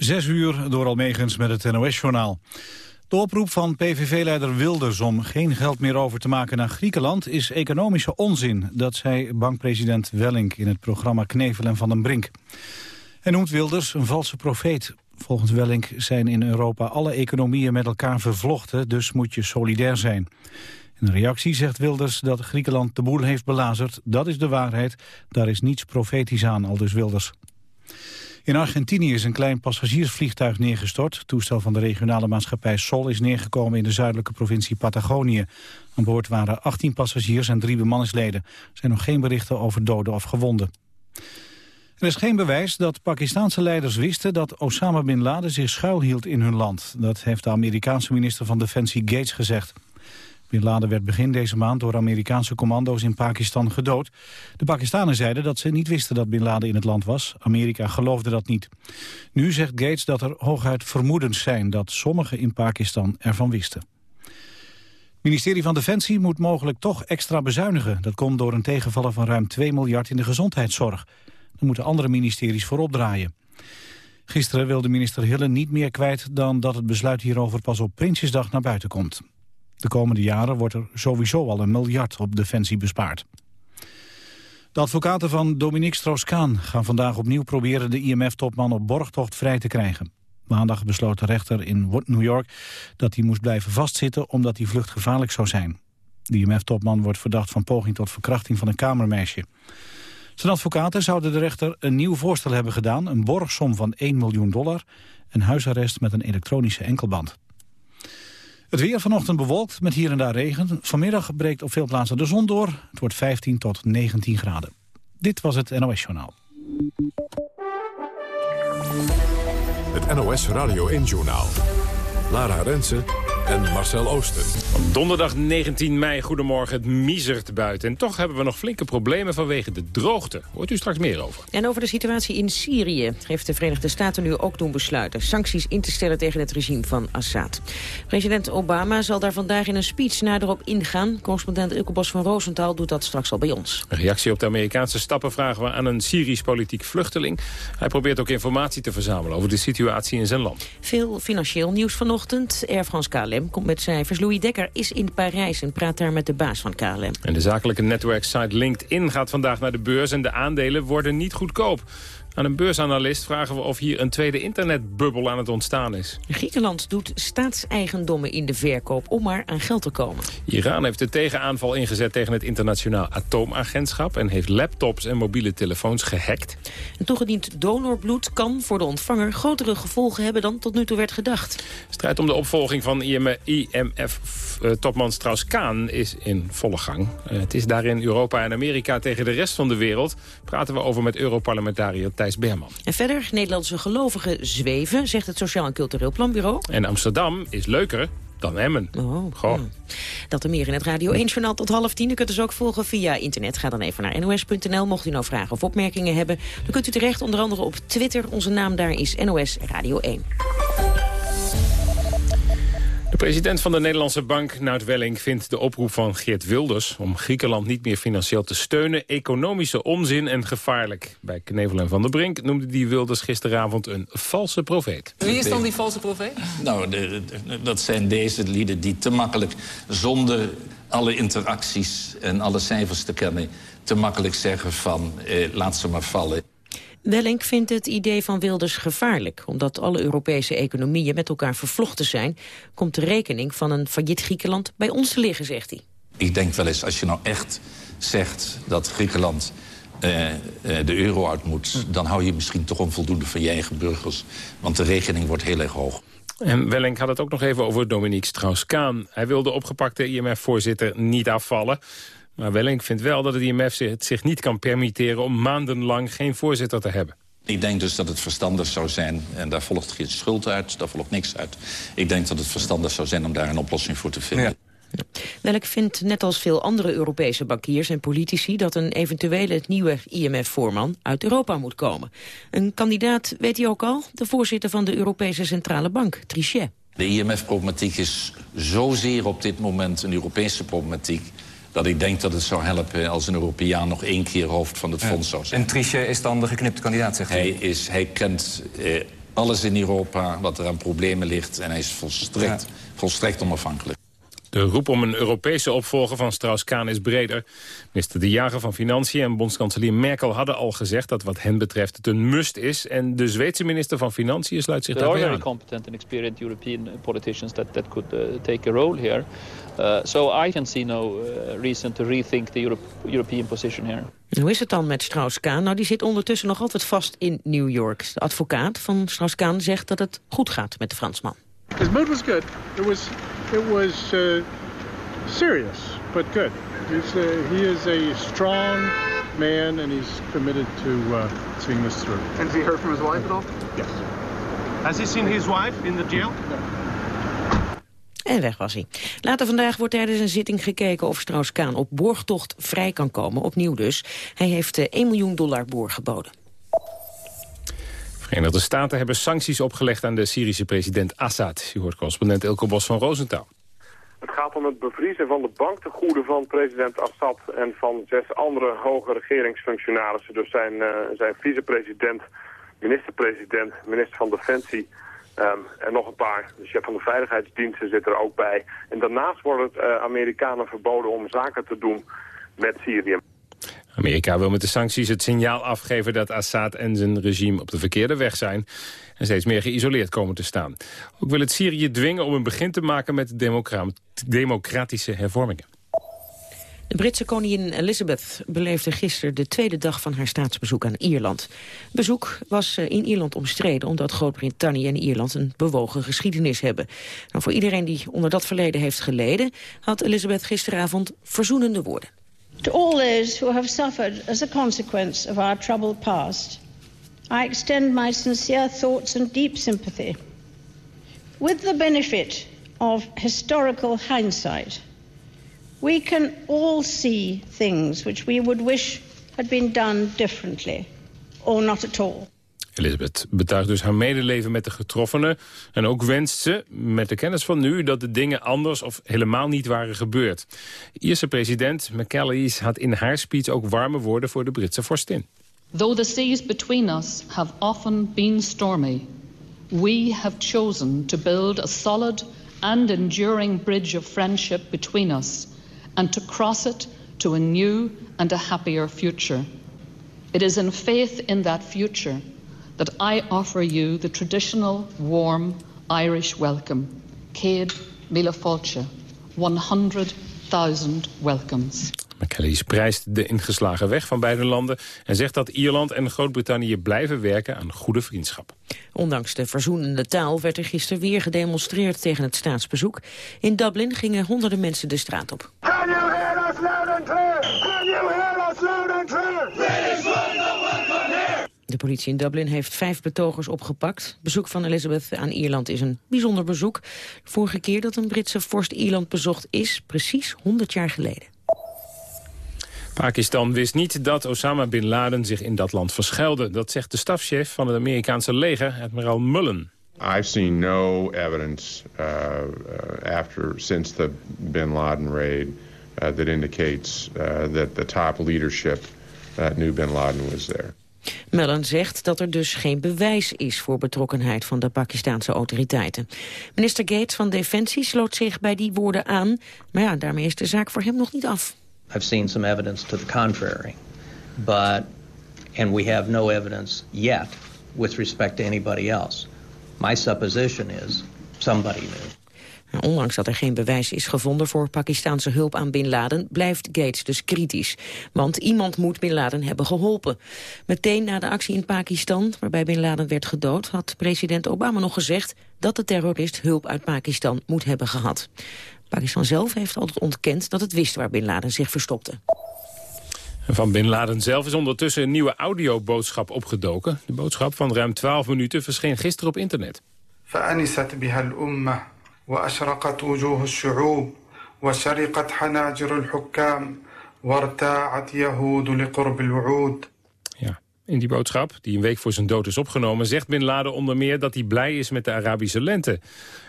Zes uur door Almegens met het NOS-journaal. De oproep van PVV-leider Wilders om geen geld meer over te maken naar Griekenland is economische onzin. Dat zei bankpresident Wellink in het programma Knevel en Van den Brink. Hij noemt Wilders een valse profeet. Volgens Wellink zijn in Europa alle economieën met elkaar vervlochten, dus moet je solidair zijn. In reactie zegt Wilders dat Griekenland de boel heeft belazerd. Dat is de waarheid, daar is niets profetisch aan, aldus Wilders. In Argentinië is een klein passagiersvliegtuig neergestort. Het toestel van de regionale maatschappij Sol is neergekomen in de zuidelijke provincie Patagonië. Aan boord waren 18 passagiers en drie bemanningsleden. Er zijn nog geen berichten over doden of gewonden. Er is geen bewijs dat Pakistanse leiders wisten dat Osama Bin Laden zich schuilhield in hun land. Dat heeft de Amerikaanse minister van Defensie Gates gezegd. Bin Laden werd begin deze maand door Amerikaanse commando's in Pakistan gedood. De Pakistanen zeiden dat ze niet wisten dat Bin Laden in het land was. Amerika geloofde dat niet. Nu zegt Gates dat er hooguit vermoedens zijn dat sommigen in Pakistan ervan wisten. Het ministerie van Defensie moet mogelijk toch extra bezuinigen. Dat komt door een tegenvallen van ruim 2 miljard in de gezondheidszorg. Daar moeten andere ministeries voor opdraaien. Gisteren wilde minister Hille niet meer kwijt dan dat het besluit hierover pas op Prinsjesdag naar buiten komt. De komende jaren wordt er sowieso al een miljard op defensie bespaard. De advocaten van Dominique Strauss-Kaan gaan vandaag opnieuw proberen de IMF-topman op borgtocht vrij te krijgen. Maandag besloot de rechter in New York dat hij moest blijven vastzitten omdat die vlucht gevaarlijk zou zijn. De IMF-topman wordt verdacht van poging tot verkrachting van een kamermeisje. Zijn advocaten zouden de rechter een nieuw voorstel hebben gedaan, een borgsom van 1 miljoen dollar, en huisarrest met een elektronische enkelband. Het weer vanochtend bewolkt met hier en daar regen. Vanmiddag breekt op veel plaatsen de zon door. Het wordt 15 tot 19 graden. Dit was het NOS Journaal. Het NOS Radio 1 Journaal. Lara Rensen en Marcel Ooster. Donderdag 19 mei, goedemorgen, het miezert buiten. En toch hebben we nog flinke problemen vanwege de droogte. Hoort u straks meer over. En over de situatie in Syrië heeft de Verenigde Staten nu ook doen besluiten... sancties in te stellen tegen het regime van Assad. President Obama zal daar vandaag in een speech nader op ingaan. Correspondent Ilke Bos van Roosentaal doet dat straks al bij ons. Een reactie op de Amerikaanse stappen vragen we aan een Syrisch politiek vluchteling. Hij probeert ook informatie te verzamelen over de situatie in zijn land. Veel financieel nieuws vanochtend. Air France KLM komt met cijfers. Louis Dekker is in Parijs en praat daar met de baas van KLM. En de zakelijke netwerksite LinkedIn gaat vandaag naar de beurs... en de aandelen worden niet goedkoop. Aan een beursanalist vragen we of hier een tweede internetbubbel aan het ontstaan is. Griekenland doet staatseigendommen in de verkoop om maar aan geld te komen. Iran heeft de tegenaanval ingezet tegen het internationaal atoomagentschap... en heeft laptops en mobiele telefoons gehackt. Een toegediend donorbloed kan voor de ontvanger grotere gevolgen hebben dan tot nu toe werd gedacht. Strijd om de opvolging van IMF-topman eh, Strauss-Kaan is in volle gang. Eh, het is daarin Europa en Amerika tegen de rest van de wereld. Praten we over met Europarlementariër Thijs Berman. En verder, Nederlandse gelovigen zweven, zegt het Sociaal en Cultureel Planbureau. En Amsterdam is leuker dan Emmen. Oh, Goh. Hmm. Dat er meer in het Radio 1-journaal tot half tien. U kunt dus ook volgen via internet. Ga dan even naar nos.nl. Mocht u nou vragen of opmerkingen hebben... dan kunt u terecht onder andere op Twitter. Onze naam daar is NOS Radio 1. De president van de Nederlandse bank, Nout Welling, vindt de oproep van Geert Wilders... om Griekenland niet meer financieel te steunen... economische onzin en gevaarlijk. Bij Knevel en Van der Brink noemde die Wilders gisteravond een valse profeet. Wie is dan die valse profeet? Nou, dat zijn deze lieden die te makkelijk, zonder alle interacties en alle cijfers te kennen... te makkelijk zeggen van, eh, laat ze maar vallen. Wellink vindt het idee van Wilders gevaarlijk. Omdat alle Europese economieën met elkaar vervlochten zijn... komt de rekening van een failliet Griekenland bij ons te liggen, zegt hij. Ik denk wel eens, als je nou echt zegt dat Griekenland uh, uh, de euro uit moet... Hm. dan hou je misschien toch onvoldoende van je eigen burgers. Want de rekening wordt heel erg hoog. En Wellink had het ook nog even over Dominique Strauss-Kaan. Hij wil de opgepakte IMF-voorzitter niet afvallen... Maar Wellink vindt wel dat het IMF zich, het zich niet kan permitteren... om maandenlang geen voorzitter te hebben. Ik denk dus dat het verstandig zou zijn, en daar volgt geen schuld uit, daar volgt niks uit. Ik denk dat het verstandig zou zijn om daar een oplossing voor te vinden. Ja. Welk vindt, net als veel andere Europese bankiers en politici... dat een eventuele nieuwe IMF-voorman uit Europa moet komen. Een kandidaat, weet hij ook al, de voorzitter van de Europese Centrale Bank, Trichet. De IMF-problematiek is zozeer op dit moment een Europese problematiek dat ik denk dat het zou helpen als een Europeaan nog één keer hoofd van het fonds zou zijn. En Trichet is dan de geknipte kandidaat, zegt hij? Hij, is, hij kent eh, alles in Europa wat er aan problemen ligt. En hij is volstrekt, volstrekt onafhankelijk. De roep om een Europese opvolger van Strauss-Kaan is breder. Minister De Jager van Financiën en bondskanselier Merkel hadden al gezegd... dat wat hen betreft het een must is. En de Zweedse minister van Financiën sluit zich daarbij aan. There are very competent and experienced European politicians that, that could uh, take a role here. Uh, so I can see no uh, reason to rethink the Euro European position here. Hoe is het dan met Strauss-Kaan? Nou, die zit ondertussen nog altijd vast in New York. De advocaat van Strauss-Kaan zegt dat het goed gaat met de Fransman. His mood was good. It was, it was uh, serious, but good. He's a, uh, he is a strong man, and he's committed to uh, seeing this through. And has he heard from his wife at all? Yes. Has he seen his wife in the jail? No. En weg was hij. Later vandaag wordt tijdens een zitting gekeken of Strauss-Kaan op borgtocht vrij kan komen. Opnieuw dus. Hij heeft 1 eh, miljoen dollar borg geboden. Verenigde Staten hebben sancties opgelegd aan de Syrische president Assad. U hoort correspondent Ilko Bos van Rosenthal. Het gaat om het bevriezen van de banktegoeden van president Assad... en van zes andere hoge regeringsfunctionarissen. Dus zijn, uh, zijn vicepresident, minister-president, minister van Defensie... Um, en nog een paar. De chef van de veiligheidsdiensten zit er ook bij. En daarnaast wordt het uh, Amerikanen verboden om zaken te doen met Syrië. Amerika wil met de sancties het signaal afgeven dat Assad en zijn regime op de verkeerde weg zijn en steeds meer geïsoleerd komen te staan. Ook wil het Syrië dwingen om een begin te maken met democratische hervormingen. De Britse koningin Elizabeth beleefde gisteren de tweede dag van haar staatsbezoek aan Ierland. Bezoek was eh, in Ierland omstreden omdat Groot-Brittannië en Ierland een bewogen geschiedenis hebben. Nou, voor iedereen die onder dat verleden heeft geleden had Elizabeth gisteravond verzoenende woorden. To all those who have suffered as a consequence of our troubled past, I extend my sincere thoughts and deep sympathy. With the benefit of historical hindsight, we can all see things which we would wish had been done differently, or not at all. Elizabeth betuigt dus haar medeleven met de getroffenen. En ook wenst ze, met de kennis van nu, dat de dingen anders of helemaal niet waren gebeurd. Ierse president McCallies had in haar speech ook warme woorden voor de Britse vorstin. Though the seas between us have often been stormy, we have chosen to build a solid and enduring bridge of friendship between us and to cross it to a new and a happier future. It is in faith in that future that I offer you the traditional warm Irish welcome. Céad Mila Fáilte, 100,000 welcomes. McKellies prijst de ingeslagen weg van beide landen... en zegt dat Ierland en Groot-Brittannië blijven werken aan goede vriendschap. Ondanks de verzoenende taal werd er gisteren weer gedemonstreerd tegen het staatsbezoek. In Dublin gingen honderden mensen de straat op. Can you hear us loud and clear? Can you hear us loud and clear? De politie in Dublin heeft vijf betogers opgepakt. Bezoek van Elizabeth aan Ierland is een bijzonder bezoek. Vorige keer dat een Britse vorst Ierland bezocht is precies 100 jaar geleden. Pakistan wist niet dat Osama Bin Laden zich in dat land verschuilde. Dat zegt de stafchef van het Amerikaanse leger, admiraal Mullen. I've seen no evidence uh, uh, after since the Bin Laden raid uh, that indicates uh, that the top leadership uh, knew Bin Laden was there. Mullen zegt dat er dus geen bewijs is voor betrokkenheid van de Pakistanse autoriteiten. Minister Gates van Defensie sloot zich bij die woorden aan, maar ja, daarmee is de zaak voor hem nog niet af. I've seen some evidence to the contrary, but and we have no evidence yet with respect to anybody else. My supposition is somebody knew. Ondanks dat er geen bewijs is gevonden voor Pakistanse hulp aan Bin Laden... blijft Gates dus kritisch. Want iemand moet Bin Laden hebben geholpen. Meteen na de actie in Pakistan, waarbij Bin Laden werd gedood... had president Obama nog gezegd dat de terrorist hulp uit Pakistan moet hebben gehad. Pakistan zelf heeft altijd ontkend dat het wist waar Bin Laden zich verstopte. Van Bin Laden zelf is ondertussen een nieuwe audioboodschap opgedoken. De boodschap van ruim 12 minuten verscheen gisteren op internet. وأشرقت وجوه الشعوب وشرقت حناجر الحكام وارتاعت يهود لقرب الوعود Ja, in die boodschap, die een week voor zijn dood is opgenomen... zegt Bin Laden onder meer dat hij blij is met de Arabische lente.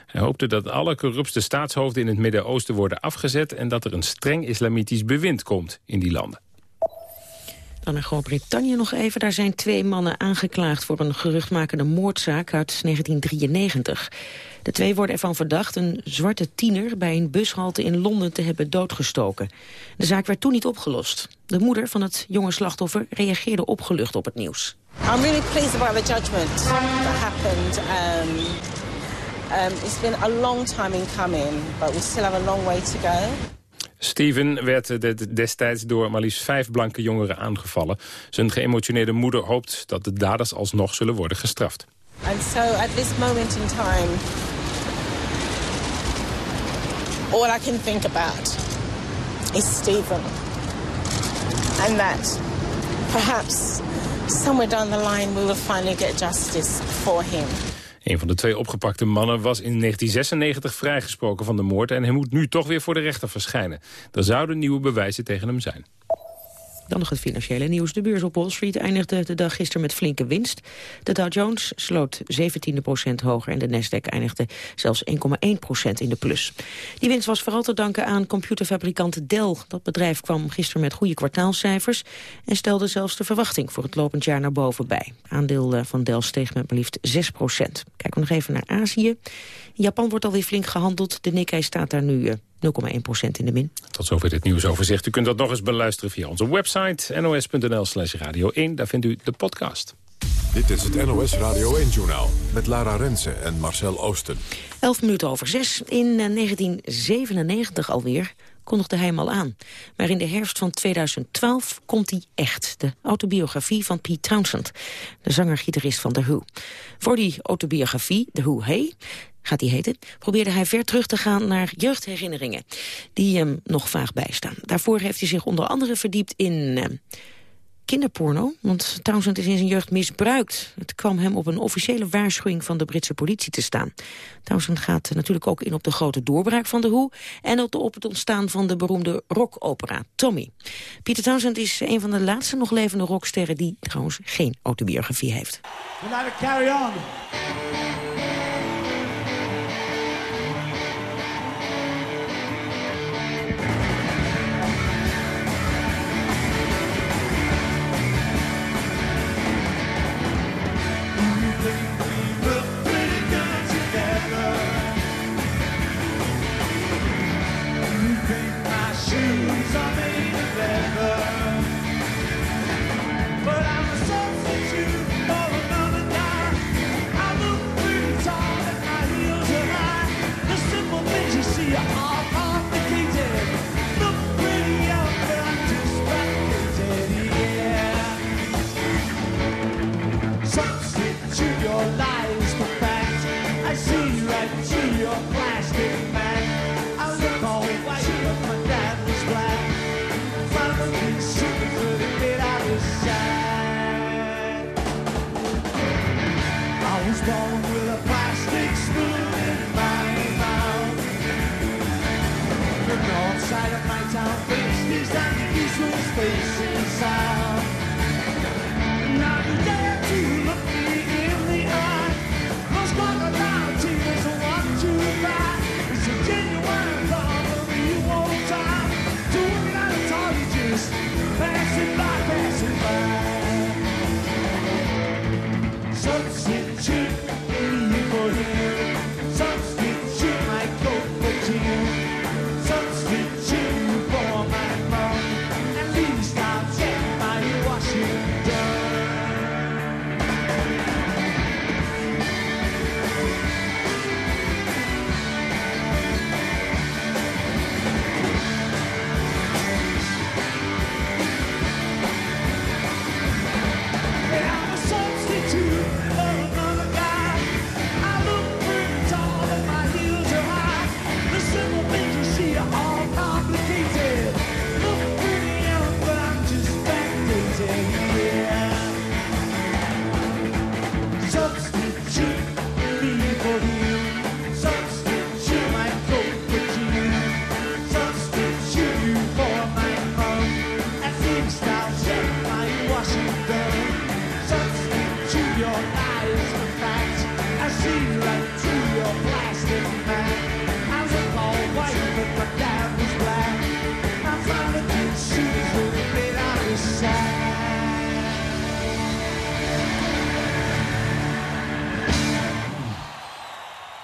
Hij hoopte dat alle corrupte staatshoofden in het Midden-Oosten worden afgezet... en dat er een streng islamitisch bewind komt in die landen. Dan naar Groot-Brittannië nog even. Daar zijn twee mannen aangeklaagd voor een geruchtmakende moordzaak uit 1993. De twee worden ervan verdacht een zwarte tiener bij een bushalte in Londen te hebben doodgestoken. De zaak werd toen niet opgelost. De moeder van het jonge slachtoffer reageerde opgelucht op het nieuws. I'm really pleased about the judgment that happened. Um, um, it's been a long time in coming, but we still have a long way to go. Steven werd destijds door maar liefst vijf blanke jongeren aangevallen. Zijn geëmotioneerde moeder hoopt dat de daders alsnog zullen worden gestraft. And so at this moment in time, all I can think about is Stephen. And that perhaps somewhere down the line we will finally get justice for him. Een van de twee opgepakte mannen was in 1996 vrijgesproken van de moord... en hij moet nu toch weer voor de rechter verschijnen. Er zouden nieuwe bewijzen tegen hem zijn. Dan nog het financiële nieuws. De beurs op Wall Street eindigde de dag gisteren met flinke winst. De Dow Jones sloot 17 procent hoger en de Nasdaq eindigde zelfs 1,1 procent in de plus. Die winst was vooral te danken aan computerfabrikant Dell. Dat bedrijf kwam gisteren met goede kwartaalcijfers en stelde zelfs de verwachting voor het lopend jaar naar boven bij. Aandeel eh, van Dell steeg met maar liefst 6 procent. Kijken we nog even naar Azië. Japan wordt alweer flink gehandeld. De Nikkei staat daar nu eh, 0,1% in de min. Tot zover dit nieuwsoverzicht. U kunt dat nog eens beluisteren via onze website nos.nl slash radio 1. Daar vindt u de podcast. Dit is het NOS Radio 1-journaal met Lara Rensen en Marcel Oosten. 11 minuten over 6. In 1997 eh, alweer kondigde hij hem al aan. Maar in de herfst van 2012 komt hij echt. De autobiografie van Pete Townsend, de zanger-gitarist van The Who. Voor die autobiografie, The Who Hey, gaat die heten, probeerde hij ver terug te gaan naar jeugdherinneringen die hem nog vaag bijstaan. Daarvoor heeft hij zich onder andere verdiept in eh, kinderporno, want Townsend is in zijn jeugd misbruikt. Het kwam hem op een officiële waarschuwing van de Britse politie te staan. Townsend gaat natuurlijk ook in op de grote doorbraak van de Who... en op het ontstaan van de beroemde rockopera Tommy. Peter Townsend is een van de laatste nog levende rocksterren... die trouwens geen autobiografie heeft. carry on.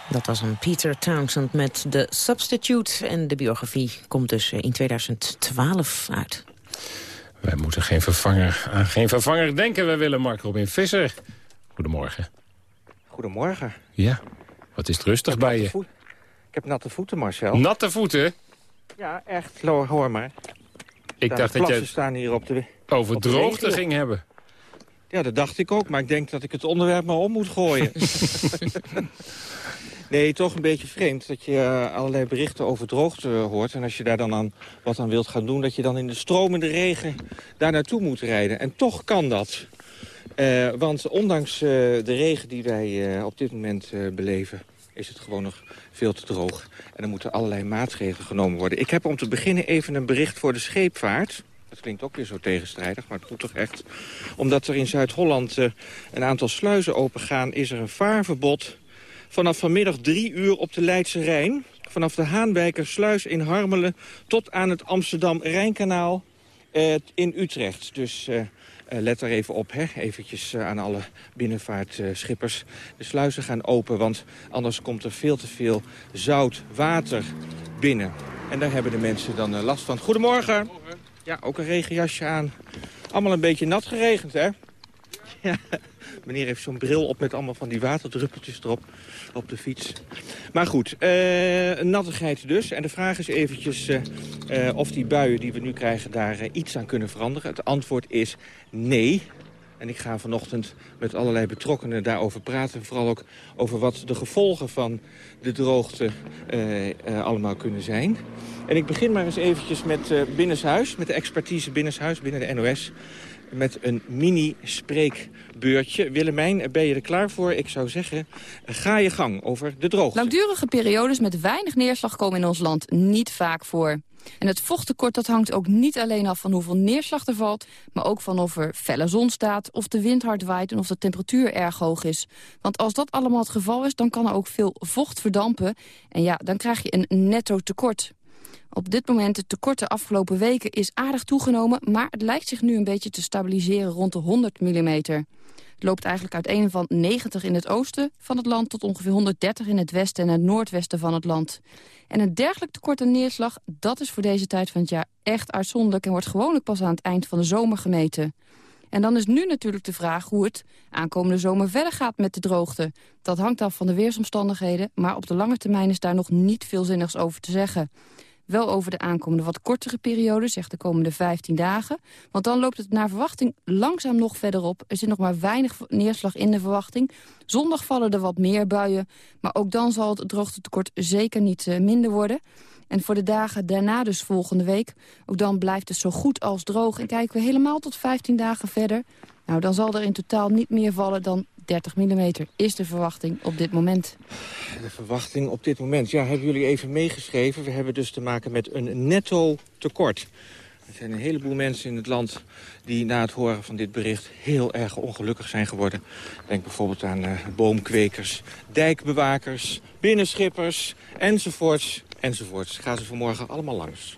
Dat was een Peter Townsend met The Substitute. En de biografie komt dus in 2012 uit. Wij moeten geen vervanger, aan geen vervanger denken. Wij willen Mark Robin Visser. Goedemorgen. Goedemorgen. Ja, wat is het rustig bij je? Ik heb natte voeten, Marcel. Natte voeten? Ja, echt. Hoor, hoor maar. Ik dacht dat je staan hier op de over op de droogte ging hebben. Ja, dat dacht ik ook. Maar ik denk dat ik het onderwerp maar om moet gooien. nee, toch een beetje vreemd dat je eh, allerlei berichten over droogte hoort. En als je daar dan aan wat aan wilt gaan doen... dat je dan in de stromende regen daar naartoe moet rijden. En toch kan dat. Eh, want ondanks eh, de regen die wij eh, op dit moment eh, beleven... is het gewoon nog veel te droog. En er moeten allerlei maatregelen genomen worden. Ik heb om te beginnen even een bericht voor de scheepvaart... Dat klinkt ook weer zo tegenstrijdig, maar het moet toch echt. Omdat er in Zuid-Holland eh, een aantal sluizen opengaan... is er een vaarverbod vanaf vanmiddag drie uur op de Leidse Rijn. Vanaf de Haanwijkersluis in Harmelen tot aan het Amsterdam-Rijnkanaal eh, in Utrecht. Dus eh, eh, let er even op, hè. eventjes aan alle binnenvaartschippers. de sluizen gaan open, want anders komt er veel te veel zout water binnen. En daar hebben de mensen dan last van. Goedemorgen. Ja, ook een regenjasje aan. Allemaal een beetje nat geregend, hè? Ja, meneer heeft zo'n bril op met allemaal van die waterdruppeltjes erop op de fiets. Maar goed, eh, nattigheid dus. En de vraag is eventjes eh, eh, of die buien die we nu krijgen daar iets aan kunnen veranderen. Het antwoord is nee. En ik ga vanochtend met allerlei betrokkenen daarover praten. Vooral ook over wat de gevolgen van de droogte allemaal kunnen zijn. En ik begin maar eens eventjes met Binnenshuis, met de expertise Binnenshuis binnen de NOS. Met een mini-spreekbeurtje. Willemijn, ben je er klaar voor? Ik zou zeggen, ga je gang over de droogte. Langdurige periodes met weinig neerslag komen in ons land niet vaak voor. En het vochttekort dat hangt ook niet alleen af van hoeveel neerslag er valt... maar ook van of er felle zon staat, of de wind hard waait... en of de temperatuur erg hoog is. Want als dat allemaal het geval is, dan kan er ook veel vocht verdampen. En ja, dan krijg je een netto tekort. Op dit moment, het tekort de afgelopen weken is aardig toegenomen... maar het lijkt zich nu een beetje te stabiliseren rond de 100 mm. Het loopt eigenlijk uiteen van 90 in het oosten van het land... tot ongeveer 130 in het westen en het noordwesten van het land. En een dergelijk tekort aan neerslag, dat is voor deze tijd van het jaar echt uitzonderlijk... en wordt gewoonlijk pas aan het eind van de zomer gemeten. En dan is nu natuurlijk de vraag hoe het aankomende zomer verder gaat met de droogte. Dat hangt af van de weersomstandigheden, maar op de lange termijn is daar nog niet veel zinnigs over te zeggen. Wel over de aankomende wat kortere periode, zegt de komende 15 dagen. Want dan loopt het naar verwachting langzaam nog verder op. Er zit nog maar weinig neerslag in de verwachting. Zondag vallen er wat meer buien. Maar ook dan zal het droogtetekort zeker niet uh, minder worden. En voor de dagen daarna, dus volgende week, ook dan blijft het zo goed als droog. En kijken we helemaal tot 15 dagen verder. Nou, dan zal er in totaal niet meer vallen dan 30 mm is de verwachting op dit moment. De verwachting op dit moment. Ja, hebben jullie even meegeschreven. We hebben dus te maken met een netto tekort. Er zijn een heleboel mensen in het land die na het horen van dit bericht heel erg ongelukkig zijn geworden. Denk bijvoorbeeld aan uh, boomkwekers, dijkbewakers, binnenschippers, enzovoorts, enzovoorts. Gaan ze vanmorgen allemaal langs.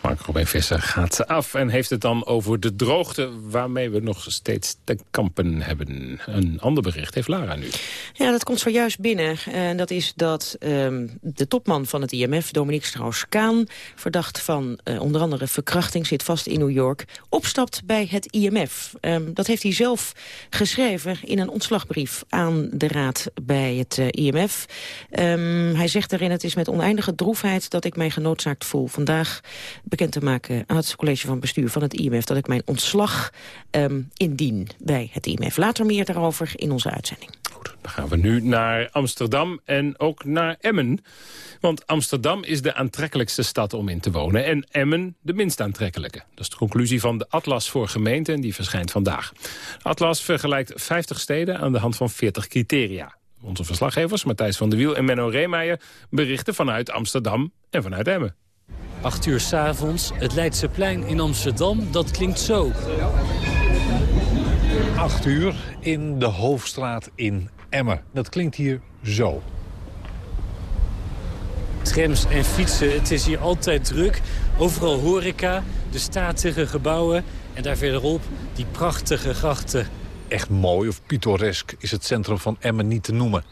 Mark Robin Visser gaat af en heeft het dan over de droogte... waarmee we nog steeds te kampen hebben. Een ander bericht heeft Lara nu. Ja, dat komt zojuist binnen. En dat is dat um, de topman van het IMF, Dominique Strauss-Kaan... verdacht van uh, onder andere verkrachting, zit vast in New York... opstapt bij het IMF. Um, dat heeft hij zelf geschreven in een ontslagbrief aan de raad bij het uh, IMF. Um, hij zegt daarin, het is met oneindige droefheid... dat ik mij genoodzaakt voel vandaag bekend te maken aan het college van bestuur van het IMF... dat ik mijn ontslag um, indien bij het IMF. Later meer daarover in onze uitzending. Goed, dan gaan we nu naar Amsterdam en ook naar Emmen. Want Amsterdam is de aantrekkelijkste stad om in te wonen... en Emmen de minst aantrekkelijke. Dat is de conclusie van de Atlas voor gemeenten en die verschijnt vandaag. Atlas vergelijkt 50 steden aan de hand van 40 criteria. Onze verslaggevers Matthijs van der Wiel en Menno Reemeijer... berichten vanuit Amsterdam en vanuit Emmen. 8 uur s'avonds, het Leidseplein in Amsterdam, dat klinkt zo. 8 uur in de Hoofdstraat in Emmen. Dat klinkt hier zo. Trams en fietsen, het is hier altijd druk. Overal horeca, de statige gebouwen en daar verderop die prachtige grachten. Echt mooi of pittoresk is het centrum van Emmen niet te noemen.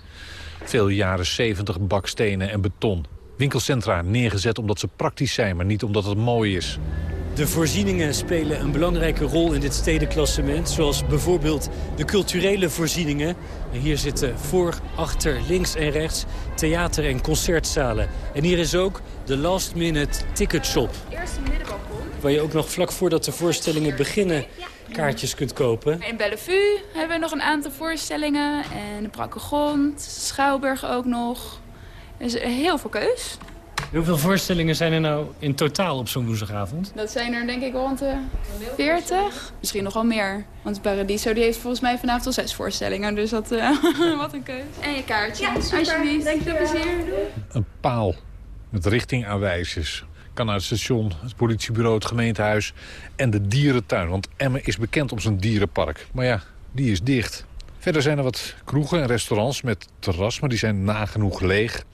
Veel jaren 70 bakstenen en beton. Winkelcentra neergezet omdat ze praktisch zijn, maar niet omdat het mooi is. De voorzieningen spelen een belangrijke rol in dit stedenklassement. Zoals bijvoorbeeld de culturele voorzieningen. En hier zitten voor, achter, links en rechts theater- en concertzalen. En hier is ook de last minute ticket shop. Waar je ook nog vlak voordat de voorstellingen beginnen kaartjes kunt kopen. In Bellevue hebben we nog een aantal voorstellingen. En de Brakkegrond, Schouwburg ook nog. Dus heel veel keus. Hoeveel voorstellingen zijn er nou in totaal op zo'n woensdagavond? Dat zijn er denk ik rond de 40. Misschien nog wel meer. Want Paradiso die heeft volgens mij vanavond al zes voorstellingen. Dus dat, uh, wat een keus. En je kaartje, ja, alsjeblieft. Dank je plezier. Een paal met richtingaanwijzers. Kan naar het station, het politiebureau, het gemeentehuis en de dierentuin. Want Emmen is bekend om zijn dierenpark. Maar ja, die is dicht. Verder zijn er wat kroegen en restaurants met terras, maar die zijn nagenoeg leeg.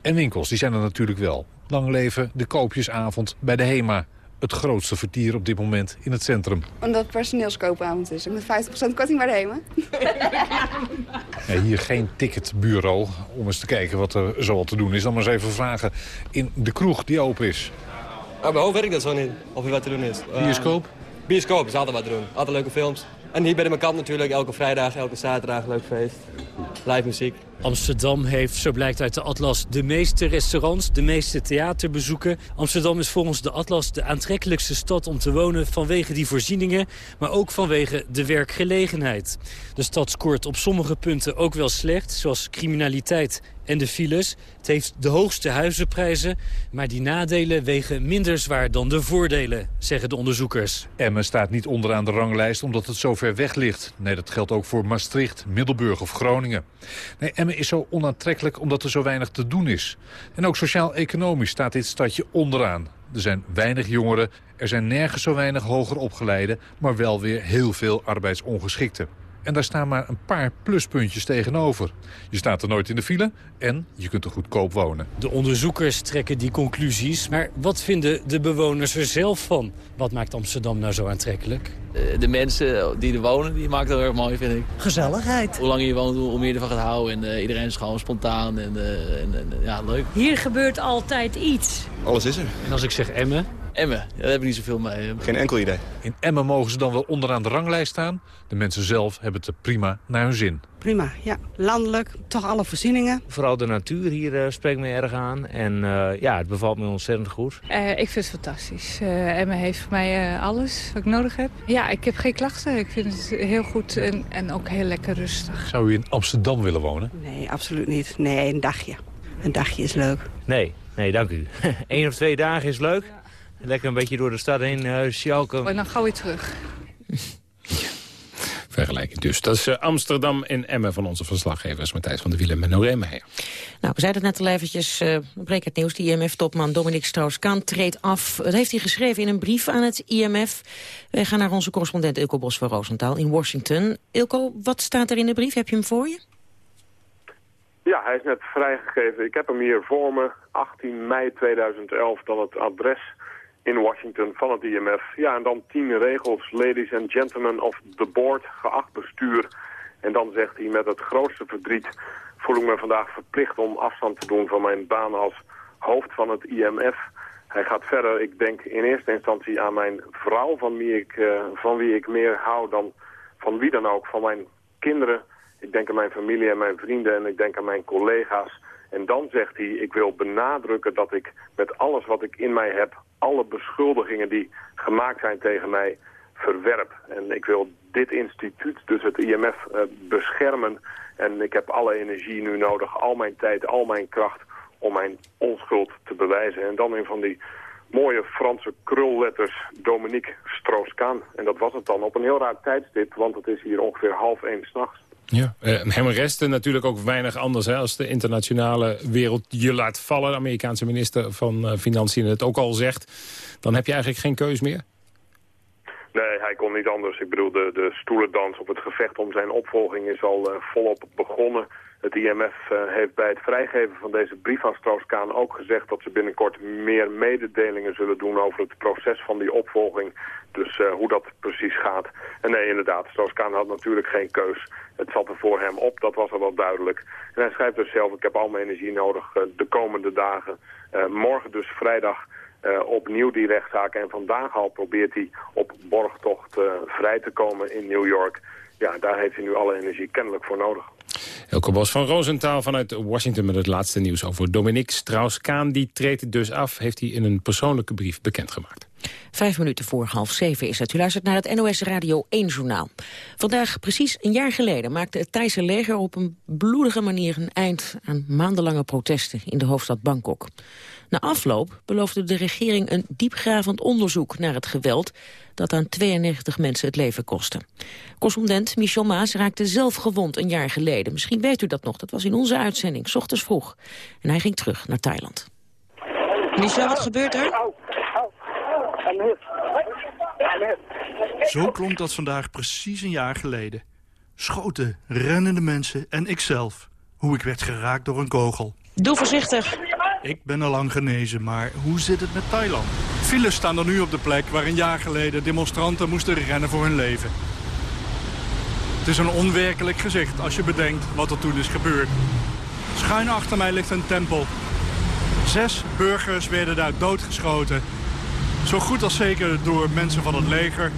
En winkels, die zijn er natuurlijk wel. Lang leven de koopjesavond bij de HEMA. Het grootste vertier op dit moment in het centrum. Omdat het personeelskoopavond is. Met 50% korting bij de HEMA. Ja, hier geen ticketbureau om eens te kijken wat er zoal te doen is. Dan maar eens even vragen in de kroeg die open is. Ja, bij hoofd werkt dat zo niet, of er wat te doen is. Bioscoop? Uh, bioscoop is altijd wat te doen. Altijd leuke films. En hier bij de kant natuurlijk elke vrijdag, elke zaterdag leuk feest. Live muziek. Amsterdam heeft, zo blijkt uit de Atlas, de meeste restaurants, de meeste theaterbezoeken. Amsterdam is volgens de Atlas de aantrekkelijkste stad om te wonen vanwege die voorzieningen, maar ook vanwege de werkgelegenheid. De stad scoort op sommige punten ook wel slecht, zoals criminaliteit en de files. Het heeft de hoogste huizenprijzen, maar die nadelen wegen minder zwaar dan de voordelen, zeggen de onderzoekers. Emmen staat niet onderaan de ranglijst omdat het zo ver weg ligt. Nee, dat geldt ook voor Maastricht, Middelburg of Groningen. Nee, Is zo onaantrekkelijk omdat er zo weinig te doen is. En ook sociaal-economisch staat dit stadje onderaan. Er zijn weinig jongeren, er zijn nergens zo weinig hoger opgeleiden... maar wel weer heel veel arbeidsongeschikten. En daar staan maar een paar pluspuntjes tegenover. Je staat er nooit in de file en je kunt er goedkoop wonen. De onderzoekers trekken die conclusies. Maar wat vinden de bewoners er zelf van? Wat maakt Amsterdam nou zo aantrekkelijk? De mensen die er wonen, die maakt het heel erg mooi, vind ik. Gezelligheid. Hoe langer je woont, hoe meer je ervan gaat houden. En uh, iedereen is gewoon spontaan en, uh, en, en ja, leuk. Hier gebeurt altijd iets. Alles is er. En als ik zeg Emmen? Emmen, ja, daar heb ik niet zoveel mee. Geen enkel idee. In Emmen mogen ze dan wel onderaan de ranglijst staan. De mensen zelf hebben het er prima naar hun zin. Prima, ja. Landelijk, toch alle voorzieningen. Vooral de natuur hier uh, spreekt me erg aan. En uh, ja, het bevalt me ontzettend goed. Uh, ik vind het fantastisch. Emmen heeft voor mij alles wat ik nodig heb. Ja, ik heb geen klachten. Ik vind het heel goed en, en ook heel lekker rustig. Zou u in Amsterdam willen wonen? Nee, absoluut niet. Nee, een dagje. Een dagje is leuk. Nee, nee, dank u. Eén of twee dagen is leuk. Lekker een beetje door de stad heen uh, sjouken. En dan gauw weer terug. Vergelijking dus. Dat is uh, Amsterdam en Emmen van onze verslaggevers Matthijs van der Wielen en Noré Meijer. Nou, we zeiden het net al eventjes, uh, we breken het nieuws. De IMF-topman Dominique Strauss-Kaan treedt af. Dat heeft hij geschreven in een brief aan het IMF. Wij gaan naar onze correspondent Ilko Bos van Roosentaal in Washington. Ilko, wat staat er in de brief? Heb je hem voor je? Ja, hij is net vrijgegeven. Ik heb hem hier voor me. 18 mei 2011, dan het adres in Washington van het IMF. Ja, en dan tien regels. Ladies and gentlemen of the board, geacht bestuur. En dan zegt hij met het grootste verdriet... voel ik me vandaag verplicht om afstand te doen van mijn baan als hoofd van het IMF. Hij gaat verder. Ik denk in eerste instantie aan mijn vrouw... van wie ik, uh, van wie ik meer hou dan van wie dan ook. Van mijn kinderen. Ik denk aan mijn familie en mijn vrienden. En ik denk aan mijn collega's. En dan zegt hij, ik wil benadrukken dat ik met alles wat ik in mij heb... alle beschuldigingen die gemaakt zijn tegen mij verwerp. En ik wil dit instituut, dus het IMF, uh, beschermen. En ik heb alle energie nu nodig, al mijn tijd, al mijn kracht... om mijn onschuld te bewijzen. En dan in van die mooie Franse krulletters Dominique Strauss-Kaan. En dat was het dan op een heel raar tijdstip, want het is hier ongeveer half één s'nachts. Ja, uh, hem resten natuurlijk ook weinig anders hè, als de internationale wereld je laat vallen. De Amerikaanse minister van uh, Financiën het ook al zegt. Dan heb je eigenlijk geen keus meer? Hij niet anders. Ik bedoel, de, de stoelendans op het gevecht om zijn opvolging is al uh, volop begonnen. Het IMF heeft bij het vrijgeven van deze brief aan Stroos-Kaan ook gezegd dat ze binnenkort meer mededelingen zullen doen over het proces van die opvolging. Dus hoe dat precies gaat. En nee, inderdaad, Stroos-Kaan had natuurlijk geen keus. Het zat er voor hem op, dat was al wel duidelijk. En hij schrijft dus zelf, ik heb al mijn energie nodig de komende dagen. morgen dus vrijdag uh, opnieuw die rechtszaak. En vandaag al probeert hij op borgtocht uh, vrij te komen in New York. Ja, daar heeft hij nu alle energie kennelijk voor nodig. Elke Bos van Roosentaal vanuit Washington met het laatste nieuws over Dominique Strauss-Kaan. Die treedt dus af, heeft hij in een persoonlijke brief bekendgemaakt. Vijf minuten voor half zeven is het. U luistert naar het NOS Radio 1 journaal. Vandaag, precies een jaar geleden, maakte het Thaise leger op een bloedige manier een eind aan maandenlange protesten in de hoofdstad Bangkok. Na afloop beloofde de regering een diepgravend onderzoek naar het geweld dat aan 92 mensen het leven kostte. Correspondent Michel Maas raakte zelf gewond een jaar geleden. Misschien weet u dat nog, dat was in onze uitzending, s ochtends vroeg. En hij ging terug naar Thailand. Michel, wat gebeurt er? Zo klonk dat vandaag precies een jaar geleden. Schoten, rennende mensen en ikzelf. Hoe ik werd geraakt door een kogel. Doe voorzichtig. Ik ben al lang genezen, maar hoe zit het met Thailand? Files staan er nu op de plek waar een jaar geleden demonstranten moesten rennen voor hun leven. Het is een onwerkelijk gezicht als je bedenkt wat er toen is gebeurd. Schuin achter mij ligt een tempel. Zes burgers werden daar doodgeschoten. Zo goed als zeker door mensen van het leger.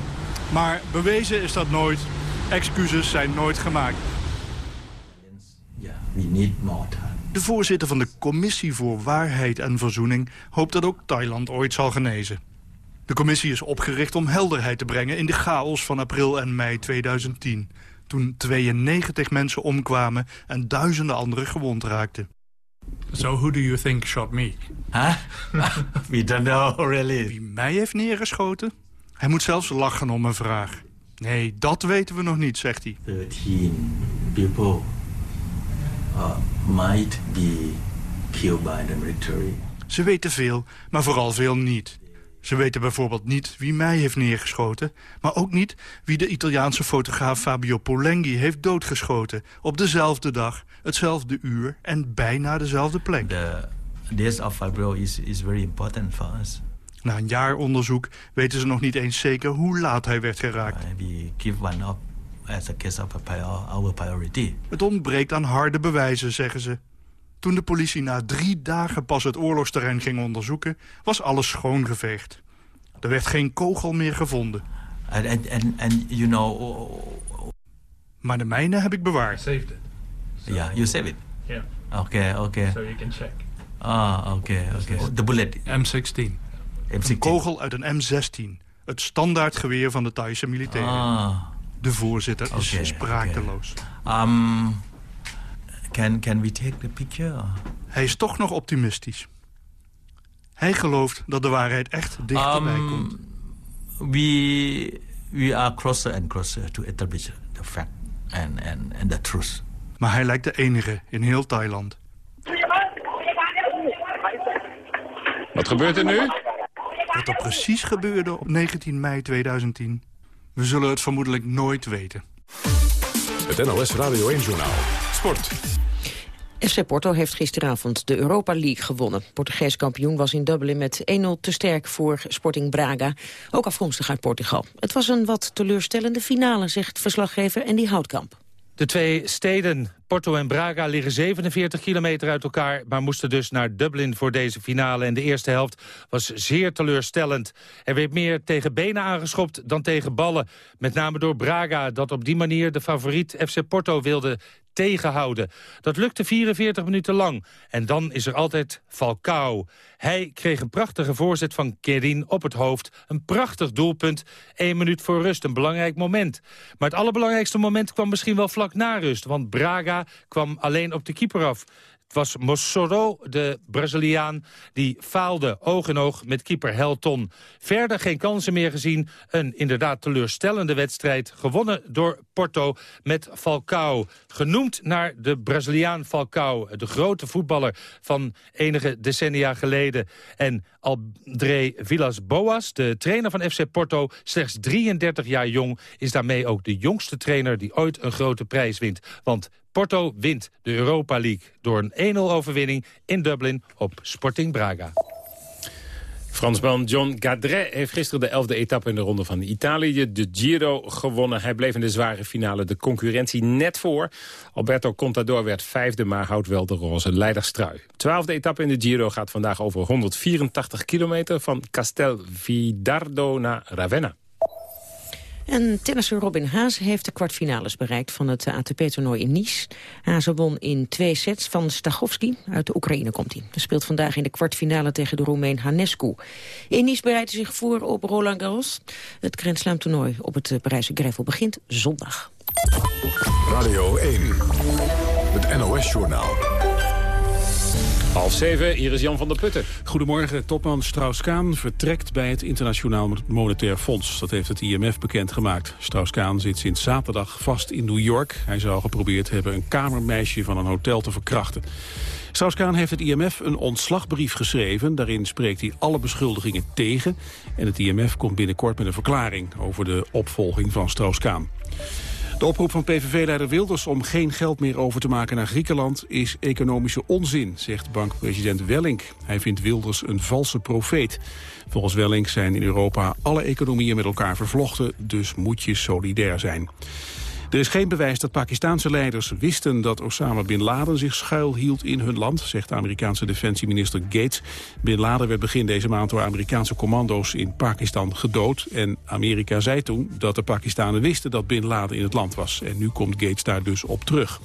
Maar bewezen is dat nooit. Excuses zijn nooit gemaakt. we need more. De voorzitter van de Commissie voor Waarheid en Verzoening hoopt dat ook Thailand ooit zal genezen. De commissie is opgericht om helderheid te brengen in de chaos van april en mei 2010. Toen 92 mensen omkwamen en duizenden anderen gewond raakten. So who do you think shot me? Huh? We don't know, really. Wie mij heeft neergeschoten? Hij moet zelfs lachen om mijn vraag. Nee, dat weten we nog niet, zegt hij. 13 people might be killed by the military. Ze weten veel, maar vooral veel niet. Ze weten bijvoorbeeld niet wie mij heeft neergeschoten... maar ook niet wie de Italiaanse fotograaf Fabio Polenghi heeft doodgeschoten... op dezelfde dag, hetzelfde uur en bijna dezelfde plek. The death of Fabio is, is very important for us. Na een jaar onderzoek weten ze nog niet eens zeker hoe laat hij werd geraakt. We give one up as a case of our priority. Het ontbreekt aan harde bewijzen, zeggen ze. Toen de politie na drie dagen pas het oorlogsterrein ging onderzoeken... was alles schoongeveegd. Er werd geen kogel meer gevonden. And, and, and, you know... Maar de mijne heb ik bewaard. saved it. Ja, yeah, you saved it? Yeah. Oké, oké. Okay. So you can check. Ah, oké, oké. De bullet? M16. M16. Een kogel uit een M16. Het standaardgeweer van de Thaise militairen. Ah. De voorzitter is sprakeloos. Um, can, can we take the picture? Hij is toch nog optimistisch. Hij gelooft dat de waarheid echt dichterbij um, komt. We, we are closer and closer to establish the fact and, and, and the truth. Maar hij lijkt de enige in heel Thailand. Wat gebeurt er nu? Wat er precies gebeurde op 19 mei 2010... We zullen het vermoedelijk nooit weten. Het NOS Radio 1-journaal. Sport. FC Porto heeft gisteravond de Europa League gewonnen. Portugees kampioen was in Dublin met 1-0 te sterk voor Sporting Braga, ook afkomstig uit Portugal. Het was een wat teleurstellende finale, zegt verslaggever Andy Houtkamp. De twee steden, Porto en Braga, liggen 47 kilometer uit elkaar... maar moesten dus naar Dublin voor deze finale. En de eerste helft was zeer teleurstellend. Er werd meer tegen benen aangeschopt dan tegen ballen. Met name door Braga, dat op die manier de favoriet FC Porto wilde tegenhouden. Dat lukte 44 minuten lang. En dan is er altijd Falcao. Hij kreeg een prachtige voorzet van Kerin op het hoofd. Een prachtig doelpunt. Eén minuut voor rust, een belangrijk moment. Maar het allerbelangrijkste moment kwam misschien wel vlak na rust. Want Braga kwam alleen op de keeper af. Het was Mossoro, de Braziliaan, die faalde oog in oog met keeper Helton. Verder geen kansen meer gezien. Een inderdaad teleurstellende wedstrijd. Gewonnen door Porto met Falcao. Genoemd naar de Braziliaan Falcao. De grote voetballer van enige decennia geleden. En André Villas-Boas, de trainer van FC Porto... slechts 33 jaar jong, is daarmee ook de jongste trainer... die ooit een grote prijs wint. Want Porto wint de Europa League door een 1-0 overwinning in Dublin op Sporting Braga. Fransman John Gadret heeft gisteren de elfde etappe in de ronde van Italië, de Giro, gewonnen. Hij bleef in de zware finale de concurrentie net voor. Alberto Contador werd vijfde, maar houdt wel de roze leiderstrui. Twaalfde etappe in de Giro gaat vandaag over 184 kilometer van Castel Vidardo naar Ravenna. En tennisser Robin Haase heeft de kwartfinales bereikt van het ATP-toernooi in Nice. Haase won in twee sets van Stachowski. Uit de Oekraïne komt hij. Hij speelt vandaag in de kwartfinale tegen de Roemeen Hanescu. In Nice bereidt hij zich voor op Roland Garros. Het Grand toernooi op het Parijse Greffel begint zondag. Radio 1, het NOS-journaal. Half zeven, hier is Jan van der Putten. Goedemorgen, topman Strauss-Kaan vertrekt bij het Internationaal Monetair Fonds. Dat heeft het IMF bekendgemaakt. Strauss-Kaan zit sinds zaterdag vast in New York. Hij zou geprobeerd hebben een kamermeisje van een hotel te verkrachten. Strauss-Kaan heeft het IMF een ontslagbrief geschreven. Daarin spreekt hij alle beschuldigingen tegen. En het IMF komt binnenkort met een verklaring over de opvolging van Strauss-Kaan. De oproep van PVV-leider Wilders om geen geld meer over te maken naar Griekenland is economische onzin, zegt bankpresident Wellink. Hij vindt Wilders een valse profeet. Volgens Wellink zijn in Europa alle economieën met elkaar vervlochten, dus moet je solidair zijn. Er is geen bewijs dat Pakistanse leiders wisten dat Osama Bin Laden zich schuilhield in hun land, zegt de Amerikaanse defensieminister Gates. Bin Laden werd begin deze maand door Amerikaanse commando's in Pakistan gedood. En Amerika zei toen dat de Pakistanen wisten dat Bin Laden in het land was. En nu komt Gates daar dus op terug.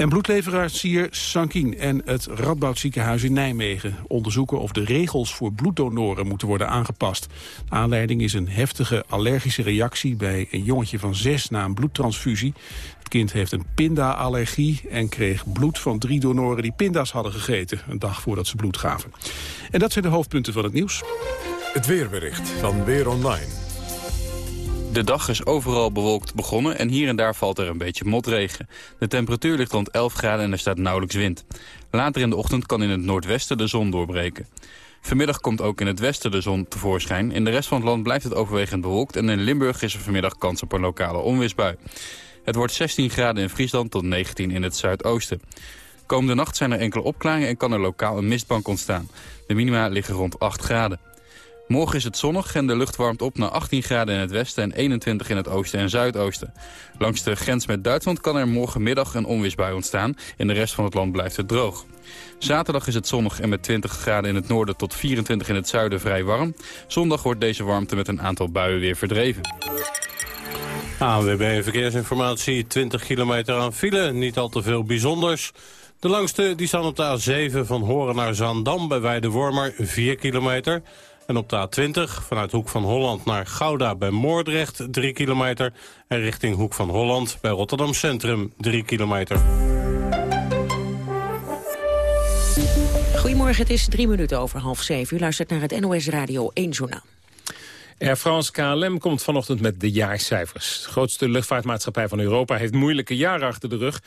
En bloedleverancier Sankin en het Radboud ziekenhuis in Nijmegen onderzoeken of de regels voor bloeddonoren moeten worden aangepast. De aanleiding is een heftige allergische reactie bij een jongetje van zes na een bloedtransfusie. Het kind heeft een pinda-allergie en kreeg bloed van drie donoren die pinda's hadden gegeten, een dag voordat ze bloed gaven. En dat zijn de hoofdpunten van het nieuws. Het weerbericht van Weer Online. De dag is overal bewolkt begonnen en hier en daar valt er een beetje motregen. De temperatuur ligt rond 11 graden en er staat nauwelijks wind. Later in de ochtend kan in het noordwesten de zon doorbreken. Vanmiddag komt ook in het westen de zon tevoorschijn. In de rest van het land blijft het overwegend bewolkt... en in Limburg is er vanmiddag kans op een lokale onweersbui. Het wordt 16 graden in Friesland tot 19 in het zuidoosten. Komende nacht zijn er enkele opklaringen en kan er lokaal een mistbank ontstaan. De minima liggen rond 8 graden. Morgen is het zonnig en de lucht warmt op naar 18 graden in het westen en 21 in het oosten en zuidoosten. Langs de grens met Duitsland kan er morgenmiddag een onweersbui ontstaan. In de rest van het land blijft het droog. Zaterdag is het zonnig en met 20 graden in het noorden tot 24 in het zuiden vrij warm. Zondag wordt deze warmte met een aantal buien weer verdreven. ANWB Verkeersinformatie, 20 kilometer aan file, niet al te veel bijzonders. De langste die staan op de A7 van Horen naar Zaandam bij Weidewormer, 4 kilometer... En op de A20 vanuit Hoek van Holland naar Gouda bij Moordrecht 3 kilometer. En richting Hoek van Holland bij Rotterdam Centrum 3 kilometer. Goedemorgen, het is drie minuten over half zeven. U luistert naar het NOS Radio 1 Journaal. Air France KLM komt vanochtend met de jaarcijfers. De grootste luchtvaartmaatschappij van Europa heeft moeilijke jaren achter de rug.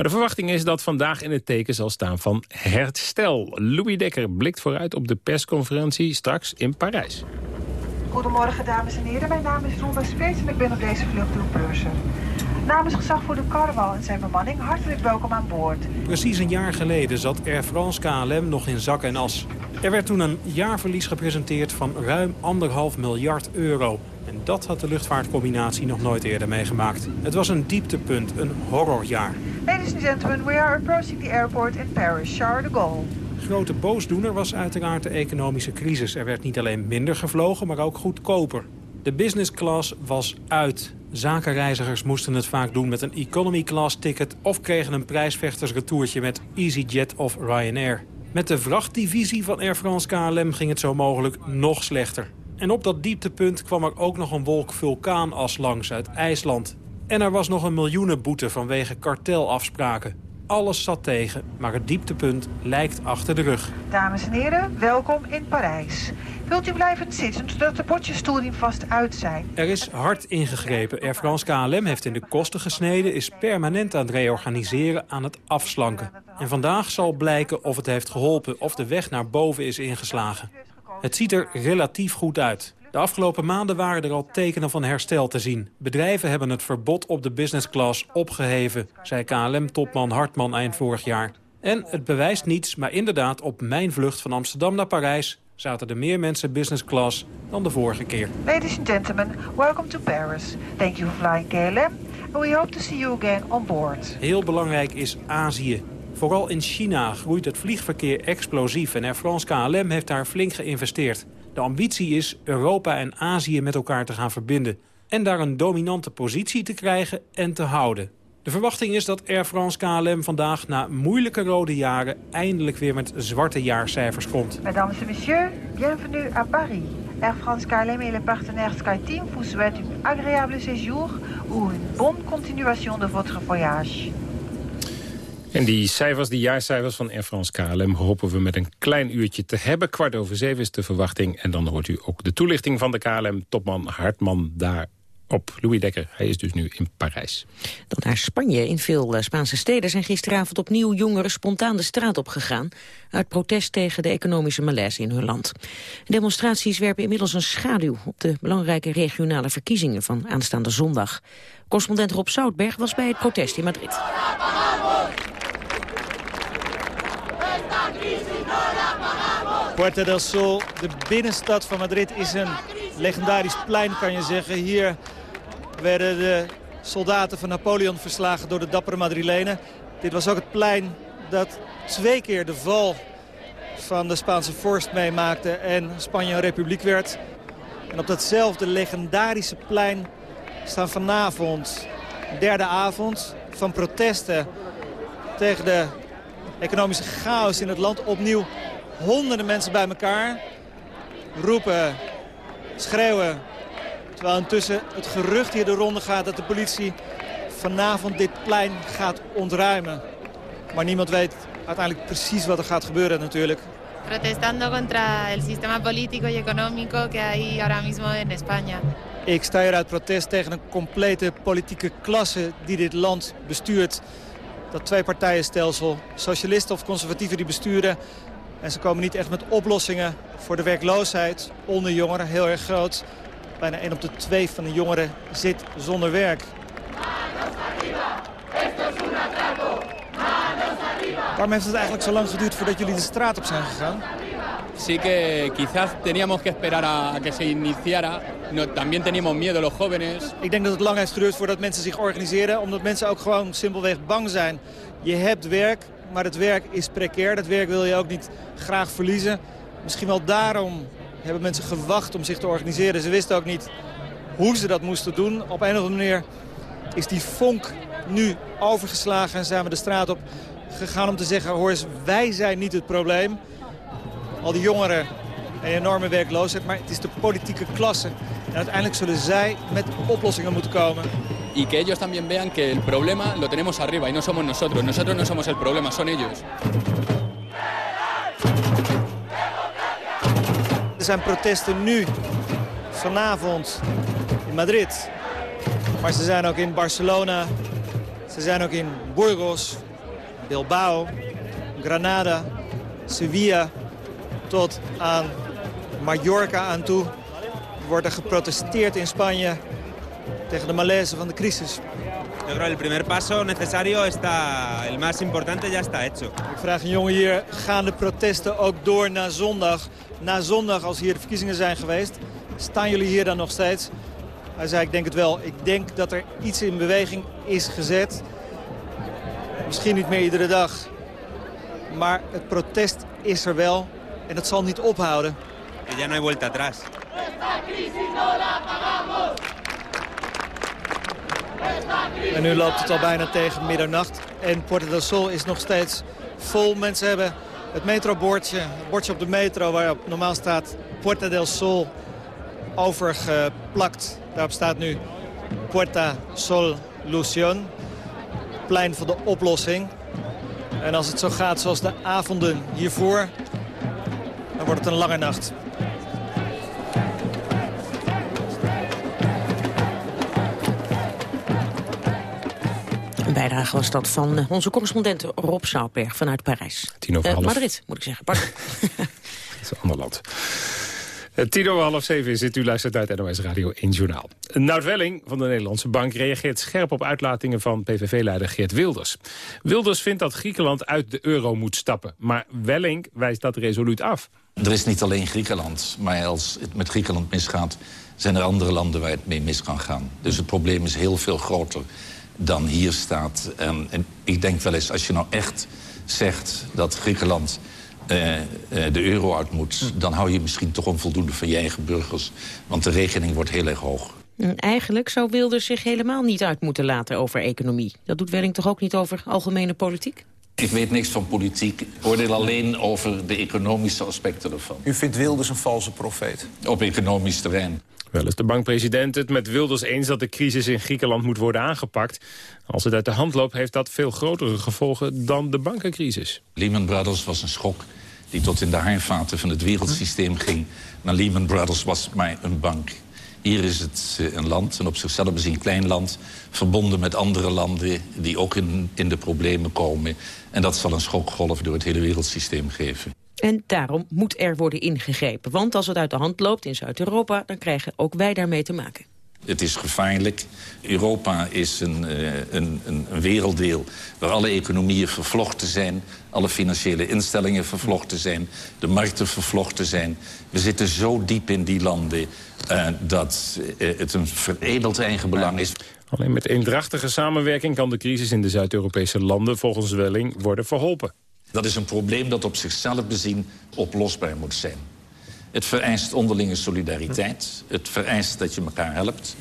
Maar de verwachting is dat vandaag in het teken zal staan van herstel. Louis Dekker blikt vooruit op de persconferentie straks in Parijs. Goedemorgen dames en heren, mijn naam is Ronda Speets en ik ben op deze vlucht door Purser. Namens gezag voor de Carnaval en zijn bemanning hartelijk welkom aan boord. Precies een jaar geleden zat Air France KLM nog in zak en as. Er werd toen een jaarverlies gepresenteerd van ruim anderhalf miljard euro. Dat had de luchtvaartcombinatie nog nooit eerder meegemaakt. Het was een dieptepunt, een horrorjaar. Ladies and gentlemen, we are approaching the airport in Paris, Charles de Gaulle. Grote boosdoener was uiteraard de economische crisis. Er werd niet alleen minder gevlogen, maar ook goedkoper. De business class was uit. Zakenreizigers moesten het vaak doen met een economy class ticket... of kregen een prijsvechtersretourtje met EasyJet of Ryanair. Met de vrachtdivisie van Air France KLM ging het zo mogelijk nog slechter. En op dat dieptepunt kwam er ook nog een wolk vulkaanas langs uit IJsland. En er was nog een miljoenenboete vanwege kartelafspraken. Alles zat tegen, maar het dieptepunt lijkt achter de rug. Dames en heren, welkom in Parijs. Wilt u blijven zitten zodat de bordjes stoelriem vast uit zijn? Er is hard ingegrepen. Air France KLM heeft in de kosten gesneden... is permanent aan het reorganiseren, aan het afslanken. En vandaag zal blijken of het heeft geholpen... of de weg naar boven is ingeslagen. Het ziet er relatief goed uit. De afgelopen maanden waren er al tekenen van herstel te zien. Bedrijven hebben het verbod op de business class opgeheven, zei KLM-topman Hartman eind vorig jaar. En het bewijst niets, maar inderdaad op mijn vlucht van Amsterdam naar Parijs zaten er meer mensen business class dan de vorige keer. Ladies and gentlemen, welcome to Paris. Thank you for flying KLM and we hope to see you again on board. Heel belangrijk is Azië. Vooral in China groeit het vliegverkeer explosief en Air France KLM heeft daar flink geïnvesteerd. De ambitie is Europa en Azië met elkaar te gaan verbinden en daar een dominante positie te krijgen en te houden. De verwachting is dat Air France KLM vandaag na moeilijke rode jaren eindelijk weer met zwarte jaarcijfers komt. Mesdames et messieurs, bienvenue à Paris. Air France KLM et le partenaire SkyTeam vous souhaitent un agréable séjour ou une bonne continuation de votre voyage. En die cijfers, die jaarcijfers van Air France KLM... hopen we met een klein uurtje te hebben. Kwart over zeven is de verwachting. En dan hoort u ook de toelichting van de KLM-topman Hartman daar op. Louis Dekker, hij is dus nu in Parijs. Dan naar Spanje. In veel eh, Spaanse steden zijn gisteravond opnieuw jongeren spontaan de straat op gegaan... uit protest tegen de economische malaise in hun land. Demonstraties werpen inmiddels een schaduw op de belangrijke regionale verkiezingen van aanstaande zondag. Correspondent Rob Zoutberg was bij het protest in Madrid. Puerta del Sol, de binnenstad van Madrid, is een legendarisch plein, kan je zeggen. Hier werden de soldaten van Napoleon verslagen door de dappere Madrilenen. Dit was ook het plein dat twee keer de val van de Spaanse vorst meemaakte en Spanje een republiek werd. En op datzelfde legendarische plein staan vanavond, derde avond, van protesten tegen de economische chaos in het land. Opnieuw honderden mensen bij elkaar roepen, schreeuwen. Terwijl intussen het gerucht hier de ronde gaat dat de politie vanavond dit plein gaat ontruimen. Maar niemand weet uiteindelijk precies wat er gaat gebeuren natuurlijk. Protestando contra el sistema político y económico que hay ahora mismo en España. Ik sta hier uit protest tegen een complete politieke klasse die dit land bestuurt. Dat twee-partijenstelsel, socialisten of conservatieven die besturen. En ze komen niet echt met oplossingen voor de werkloosheid onder jongeren, heel erg groot. Bijna 1 op de 2 van de jongeren zit zonder werk. Waarom heeft het eigenlijk zo lang geduurd voordat jullie de straat op zijn gegaan? Sí que quizás teníamos que esperar a, que se iniciara. No, también teníamos miedo los jóvenes. Ik denk dat het lang heeft geduurd voordat mensen zich organiseren. Omdat mensen ook gewoon simpelweg bang zijn. Je hebt werk, maar het werk is precair. Dat werk wil je ook niet graag verliezen. Misschien wel daarom hebben mensen gewacht om zich te organiseren. Ze wisten ook niet hoe ze dat moesten doen. Op een of andere manier is die vonk nu overgeslagen en zijn we de straat op gegaan om te zeggen... hoor wij zijn niet het probleem. Al die jongeren en enorme werkloosheid, maar het is de politieke klasse. En uiteindelijk zullen zij met oplossingen moeten komen. Y que ellos también vean que el problema lo tenemos arriba y no somos nosotros. Nosotros no somos el problema, son ellos. Er zijn protesten nu, vanavond, in Madrid. Maar ze zijn ook in Barcelona, ze zijn ook in Burgos, Bilbao, Granada, Sevilla tot aan Mallorca aan toe. Wordt er geprotesteerd in Spanje tegen de malaise van de crisis. Yo creo el primer paso necesario está, el más importante ya está hecho. Ik vraag een jongen hier, gaan de protesten ook door na zondag? Na zondag, als hier de verkiezingen zijn geweest, staan jullie hier dan nog steeds? Hij zei, ik denk het wel. Ik denk dat er iets in beweging is gezet. Misschien niet meer iedere dag. Maar het protest is er wel. En dat zal niet ophouden. Ya no hay vuelta atrás. En nu loopt het al bijna tegen middernacht. En Puerto del Sol is nog steeds vol. Mensen hebben het metrobordje, het bordje op de metro waarop normaal staat Puerta del Sol overgeplakt. Daarop staat nu Puerta Sol Lucion. Plein van de oplossing. En als het zo gaat zoals de avonden hiervoor, dan wordt het een lange nacht. Bijdrage was dat van eh, onze correspondent Rob Zoutberg vanuit Parijs. Tien over Eh, half. Madrid, moet ik zeggen. Pardon. Dat is een ander land. Tien over half zeven zit u luistert uit NOS Radio 1 Journaal. Nout Welling van de Nederlandse Bank reageert scherp op uitlatingen van PVV-leider Geert Wilders. Wilders vindt dat Griekenland uit de euro moet stappen. Maar Welling wijst dat resoluut af. Er is niet alleen Griekenland, maar als het met Griekenland misgaat... zijn er andere landen waar het mee mis kan gaan. Dus het probleem is heel veel groter dan hier staat. En, en ik denk wel eens, als je nou echt zegt dat Griekenland uh, uh, de euro uit moet... dan hou je misschien toch onvoldoende van je eigen burgers. Want de rekening wordt heel erg hoog. En eigenlijk zou Wilders zich helemaal niet uit moeten laten over economie. Dat doet Welling toch ook niet over algemene politiek? Ik weet niks van politiek. Ik oordeel alleen over de economische aspecten ervan. U vindt Wilders een valse profeet? Op economisch terrein. Wel is de bankpresident het met Wilders eens dat de crisis in Griekenland moet worden aangepakt. Als het uit de hand loopt heeft dat veel grotere gevolgen dan de bankencrisis. Lehman Brothers was een schok die tot in de haarvaten van het wereldsysteem ging. Maar Lehman Brothers was maar een bank. Hier is het eh, een land, een op zichzelf bezien klein land... verbonden met andere landen die ook in, in de problemen komen. En dat zal een schokgolf door het hele wereldsysteem geven. En daarom moet er worden ingegrepen. Want als het uit de hand loopt in Zuid-Europa... dan krijgen ook wij daarmee te maken. Het is gevaarlijk. Europa is een, uh, een, een, werelddeel waar alle economieën vervlochten zijn. Alle financiële instellingen vervlochten zijn. De markten vervlochten zijn. We zitten zo diep in die landen uh, dat uh, het een veredeld eigen belang is. Alleen met eendrachtige samenwerking kan de crisis in de Zuid-Europese landen volgens Welling worden verholpen. Dat is een probleem dat op zichzelf bezien oplosbaar moet zijn. Het vereist onderlinge solidariteit. Het vereist dat je elkaar helpt.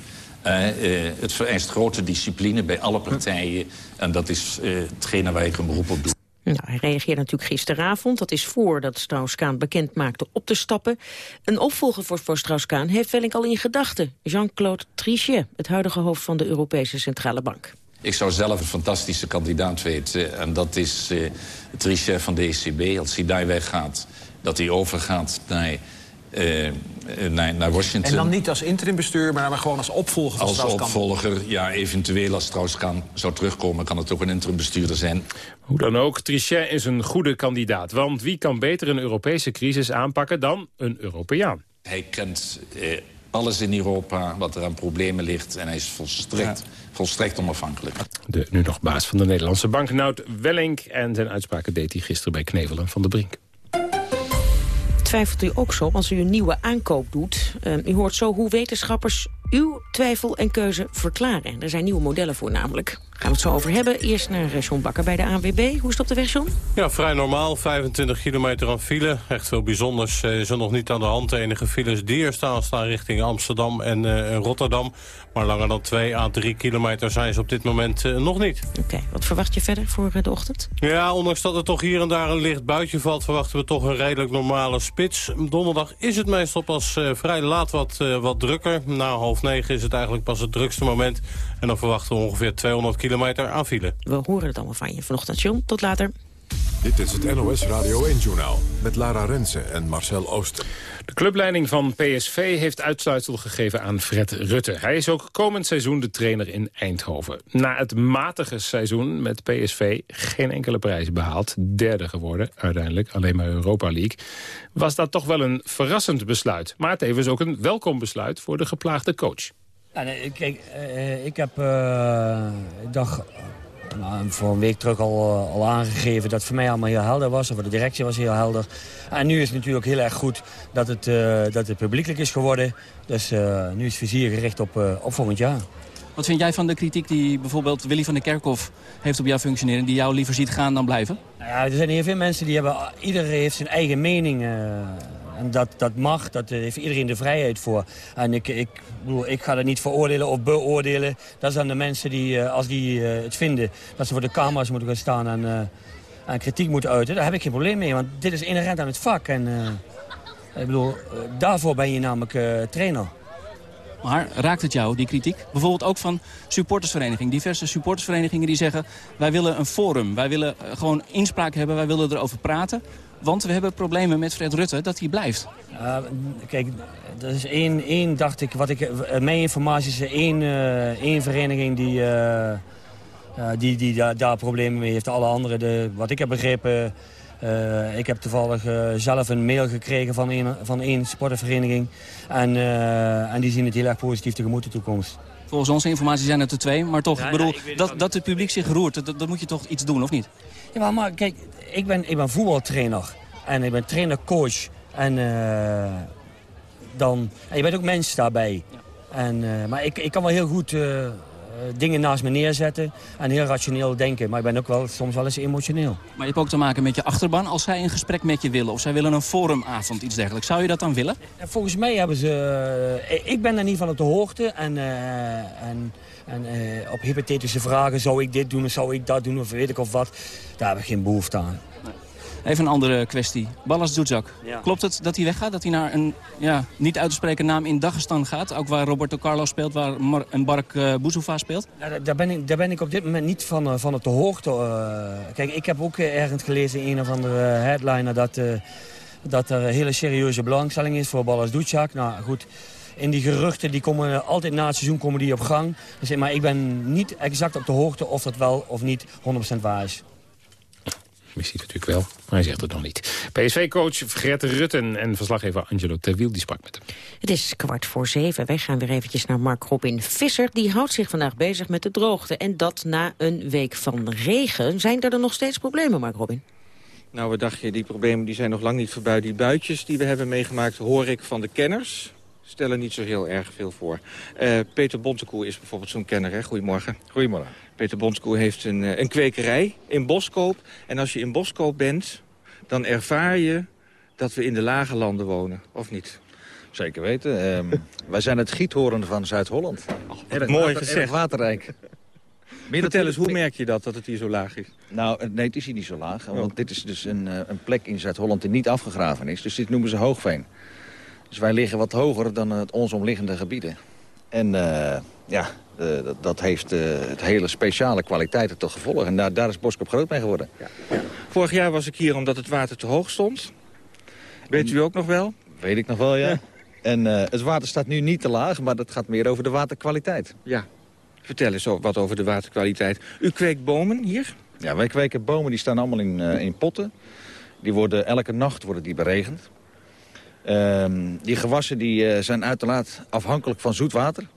Uh, uh, het vereist grote discipline bij alle partijen. En dat is uh, hetgene waar ik een beroep op doe. Hij reageerde natuurlijk gisteravond. Dat is voordat Strauss-Kaan bekend maakte op te stappen. Een opvolger voor, voor Strauss-Kaan heeft Welling al in gedachten. Jean-Claude Trichet, het huidige hoofd van de Europese Centrale Bank. Ik zou zelf een fantastische kandidaat weten. En dat is Trichet van de ECB. Als hij daar weggaat, dat hij overgaat naar uh, naar, naar, Washington. En dan niet als interimbestuur, maar gewoon als opvolger van Als opvolger, ja, eventueel als Strauss-Kahn zou terugkomen... kan het ook een interimbestuurder zijn. Hoe dan ook, Trichet is een goede kandidaat. Want wie kan beter een Europese crisis aanpakken dan een Europeaan? Hij kent eh, alles in Europa, wat er aan problemen ligt... en hij is volstrekt, ja. Volstrekt onafhankelijk. De nu nog baas van de Nederlandse bank, Nout Wellink... en zijn uitspraken deed hij gisteren bij Knevelen van de Brink twijfelt u ook zo als u een nieuwe aankoop doet. Uh, u hoort zo hoe wetenschappers uw twijfel en keuze verklaren. Er zijn nieuwe modellen voor namelijk. Gaan we het zo over hebben. Eerst naar John Bakker bij de ANWB. Hoe is het op de weg, John? Ja, vrij normaal. 25 kilometer aan file. Echt veel bijzonders is er nog niet aan de hand. De enige files die er staan, staan richting Amsterdam en uh, Rotterdam. Maar langer dan 2 à 3 kilometer zijn ze op dit moment uh, nog niet. Oké, okay. wat verwacht je verder voor uh, de ochtend? Ja, ondanks dat er toch hier en daar een licht buitje valt... verwachten we toch een redelijk normale spits. Donderdag is het meestal pas vrij laat wat, wat drukker. Na half negen is het eigenlijk pas het drukste moment. En dan verwachten we ongeveer 200 kilometer aan file. We horen het allemaal van je vanochtend, John. Tot later. Dit is het NOS Radio 1-journaal met Lara Rensen en Marcel Ooster. Clubleiding van PSV heeft uitsluitsel gegeven aan Fred Rutte. Hij is ook komend seizoen de trainer in Eindhoven. Na het matige seizoen met PSV geen enkele prijs behaald. Derde geworden, uiteindelijk alleen maar Europa League. Was dat toch wel een verrassend besluit. Maar tevens ook een welkom besluit voor de geplaagde coach. Kijk, uh, ik heb... Uh, ik dacht nou, voor een week terug al, al aangegeven dat voor mij allemaal heel helder was. Voor de directie was heel helder. En nu is het natuurlijk heel erg goed dat het, uh, dat het publiekelijk is geworden. Dus uh, nu is het vizier gericht op, uh, op volgend jaar. Wat vind jij van de kritiek die bijvoorbeeld Willy van der Kerkhof heeft op jouw functioneren... die jou liever ziet gaan dan blijven? Nou ja, er zijn heel veel mensen die hebben... Iedereen heeft zijn eigen mening... En dat, dat mag, dat heeft iedereen de vrijheid voor. En ik, ik, bedoel, ik ga dat niet veroordelen of beoordelen. Dat zijn de mensen die, als die het vinden... dat ze voor de camera's moeten gaan staan en, uh, en kritiek moeten uiten. Daar heb ik geen probleem mee, want dit is inherent aan het vak. En ik bedoel, daarvoor ben je namelijk trainer. Maar raakt het jou, die kritiek? Bijvoorbeeld ook van supportersverenigingen. Diverse supportersverenigingen die zeggen... wij willen een forum, wij willen gewoon inspraak hebben, wij willen erover praten. Want we hebben problemen met Fred Rutte dat hij blijft. Uh, kijk, dat is één, één, dacht ik, wat ik, mijn informatie is één, uh, één vereniging die, uh, die, die daar, daar problemen mee heeft. Alle anderen, de, wat ik heb begrepen, Uh, ik heb toevallig uh, zelf een mail gekregen van een, van één sportvereniging. En, uh, en die zien het heel erg positief tegemoet de toekomst. Volgens onze informatie zijn het er twee. Maar toch, ja, bedoel, ja, dat, dat het publiek zich roert, dat, dat, moet je toch iets doen, of niet? Ja, maar kijk, ik ben, ik ben voetbaltrainer. En ik ben trainer-coach. En dan... En je bent ook mens daarbij. En, maar ik, ik kan wel heel goed eh, dingen naast me neerzetten en heel rationeel denken. Maar ik ben ook wel soms wel eens emotioneel. Maar je hebt ook te maken met je achterban. Als zij een gesprek met je willen of zij willen een forumavond, iets dergelijks. Zou je dat dan willen? Volgens mij hebben ze... Eh, ik ben daar niet van op de hoogte. En, uh, en, en op hypothetische vragen, zou ik dit doen of zou ik dat doen of weet ik of wat. Daar heb ik geen behoefte aan. Even een andere kwestie. Ballas Doedzak. Klopt het dat hij weggaat? Dat hij naar een ja, niet uit te spreken naam in Dagestan gaat? Ook waar Roberto Carlos speelt, waar Mar en Bark uh, Bouzoufa speelt? Ja, daar, ben ik, daar ben ik op dit moment niet van, uh, van op de hoogte. Uh, kijk, ik heb ook ergens gelezen in een of andere headliner... dat, dat er hele serieuze belangstelling is voor Ballas Doedzak. Nou goed... In die geruchten die komen altijd na het seizoen komen die op gang. Dus, maar ik ben niet exact op de hoogte of dat wel of niet 100% waar is. Misschien natuurlijk wel, maar hij zegt het nog niet. PSV-coach Gert Rutten en verslaggever Angelo Terwiel die sprak met hem. Het is kwart voor zeven. Wij gaan weer eventjes naar Mark Robin Visser. Die houdt zich vandaag bezig met de droogte. En dat na een week van regen. Zijn er, er nog steeds problemen, Mark Robin? Nou, wat dacht je, die problemen die zijn nog lang niet voorbij. Die buitjes die we hebben meegemaakt, hoor ik van de kenners stellen niet zo heel erg veel voor. Uh, Peter Bontekoe is bijvoorbeeld zo'n kenner, hè? Goedemorgen. Goedemorgen. Peter Bontekoe heeft een, eh, een kwekerij in Boskoop. En als je in Boskoop bent, dan ervaar je dat we in de lage landen wonen, of niet? Zeker weten. Um, wij zijn het giethoren van Zuid-Holland. Mooi water, gezegd. waterrijk. Vertel eens, hoe merk je dat, dat het hier zo laag is? Nou, nee, het is hier niet zo laag. Want dit is dus een, een plek in Zuid-Holland die niet afgegraven is. Dus dit noemen ze hoogveen. Dus wij liggen wat hoger dan het ons omliggende gebieden. En uh, ja, uh, dat heeft uh, het hele speciale kwaliteiten tot gevolg. En daar, daar is Boskop groot mee geworden. Ja. Vorig jaar was ik hier omdat het water te hoog stond. Weet u ook nog wel? Weet ik nog wel, ja. ja. En het water staat nu niet te laag, maar dat gaat meer over de waterkwaliteit. Ja. Vertel eens wat over de waterkwaliteit. U kweekt bomen hier? Ja, wij kweken bomen, die staan allemaal in, in potten. Die worden, elke nacht worden die beregend. Um, die gewassen die, uh, zijn uiteraard afhankelijk van zoet water.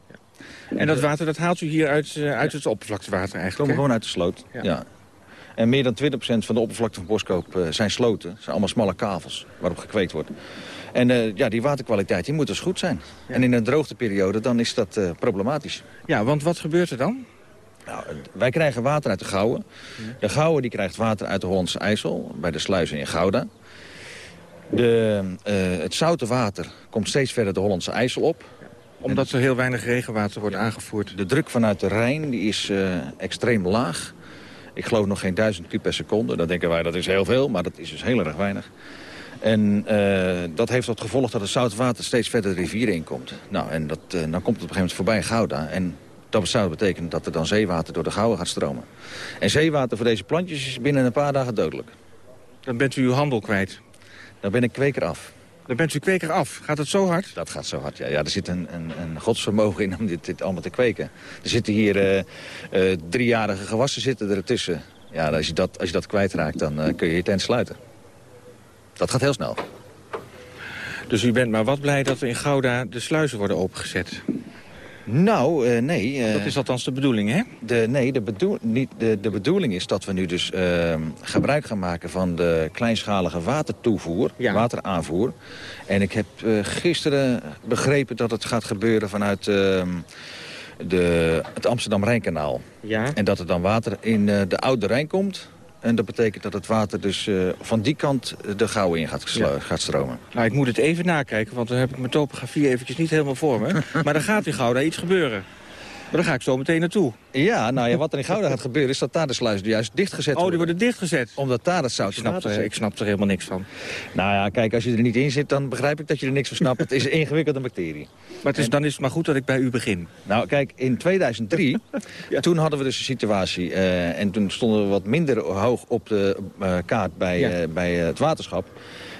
En dat water dat haalt u hier uit, uh, uit het oppervlaktewater eigenlijk? Komen gewoon uit de sloot, ja. En meer dan 20% van de oppervlakte van Boskoop uh, zijn sloten. Het zijn allemaal smalle kavels waarop gekweekt wordt. En ja, die waterkwaliteit die moet dus goed zijn. Ja. En in een droogteperiode dan is dat problematisch. Ja, want wat gebeurt er dan? Nou, wij krijgen water uit de Gouwen. De Gouwen die krijgt water uit de Hollandse IJssel, bij de sluizen in Gouda. De, het zoute water komt steeds verder de Hollandse IJssel op. Omdat er heel weinig regenwater wordt aangevoerd. De druk vanuit de Rijn die is uh, extreem laag. Ik geloof nog geen duizend kub per seconde. Dan denken wij dat is heel veel, maar dat is dus heel erg weinig. En uh, dat heeft tot gevolg dat het zoute water steeds verder de rivier inkomt. Nou, en dat, dan komt het op een gegeven moment voorbij Gouda. En dat zou betekenen dat er dan zeewater door de Gouwen gaat stromen. En zeewater voor deze plantjes is binnen een paar dagen dodelijk. Dan bent u uw handel kwijt. Dan ben ik kweker af. Dan bent u kweker af. Gaat het zo hard? Dat gaat zo hard, ja. ja er zit een, een, een godsvermogen in om dit, dit allemaal te kweken. Er zitten hier uh, uh, driejarige gewassen zitten ertussen. Ja, als je dat, als je dat kwijtraakt, dan uh, kun je je tent sluiten. Dat gaat heel snel. Dus u bent maar wat blij dat er in Gouda de sluizen worden opengezet? Nou, uh, nee. Uh, dat is althans de bedoeling, hè? De, nee, de, bedoel, niet, de, de bedoeling is dat we nu dus uh, gebruik gaan maken van de kleinschalige watertoevoer, ja. wateraanvoer. En ik heb gisteren begrepen dat het gaat gebeuren vanuit ehm, de, het Amsterdam-Rijnkanaal. Ja. En dat er dan water in de Oude Rijn komt en dat betekent dat het water dus uh, van die kant de Gouwen in gaat, ja. gaat, stromen. Nou, ik moet het even nakijken, want dan heb ik mijn topografie eventjes niet helemaal voor me. maar dan gaat in Gouda iets gebeuren. Maar daar ga ik zo meteen naartoe. Ja, nou ja, wat er in Gouda gaat gebeuren is dat daar de sluizen juist dichtgezet worden. Oh, die worden dichtgezet? Omdat daar het zout ik snap, er, ik snap er helemaal niks van. Nou ja, kijk, als je er niet in zit, dan begrijp ik dat je er niks van snapt. het is een ingewikkelde bacterie. Maar het is, en, dan is het maar goed dat ik bij u begin. Nou, kijk, in 2003, ja. toen hadden we dus een situatie... Uh, en toen stonden we wat minder hoog op de uh, kaart bij, ja. uh, bij het waterschap.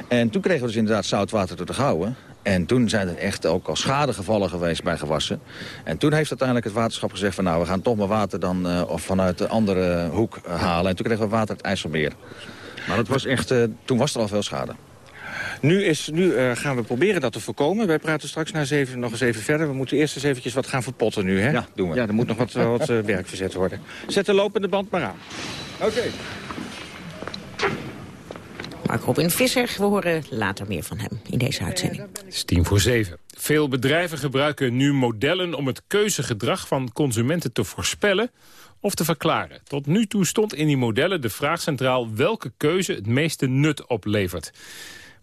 En toen kregen we dus inderdaad zoutwater door de Gouwen. En toen zijn er echt ook al schadegevallen geweest bij gewassen. En toen heeft uiteindelijk het waterschap gezegd van... nou, we gaan toch maar water dan uh, of vanuit de andere hoek uh, halen. En toen kregen we water uit IJsselmeer. Maar dat was echt, uh, toen was er al veel schade. Nu, is, nu gaan we proberen dat te voorkomen. Wij praten straks na zeven, nog eens even verder. We moeten eerst eens eventjes wat gaan verpotten nu, hè? Ja, doen we. Ja, er moet nog wat, wat werk verzet worden. Zet de lopende band maar aan. Oké. Okay. Mark Robin Visser, we horen later meer van hem in deze uitzending. Het is tien voor zeven. Veel bedrijven gebruiken nu modellen om het keuzegedrag van consumenten te voorspellen of te verklaren. Tot nu toe stond in die modellen de vraag centraal welke keuze het meeste nut oplevert.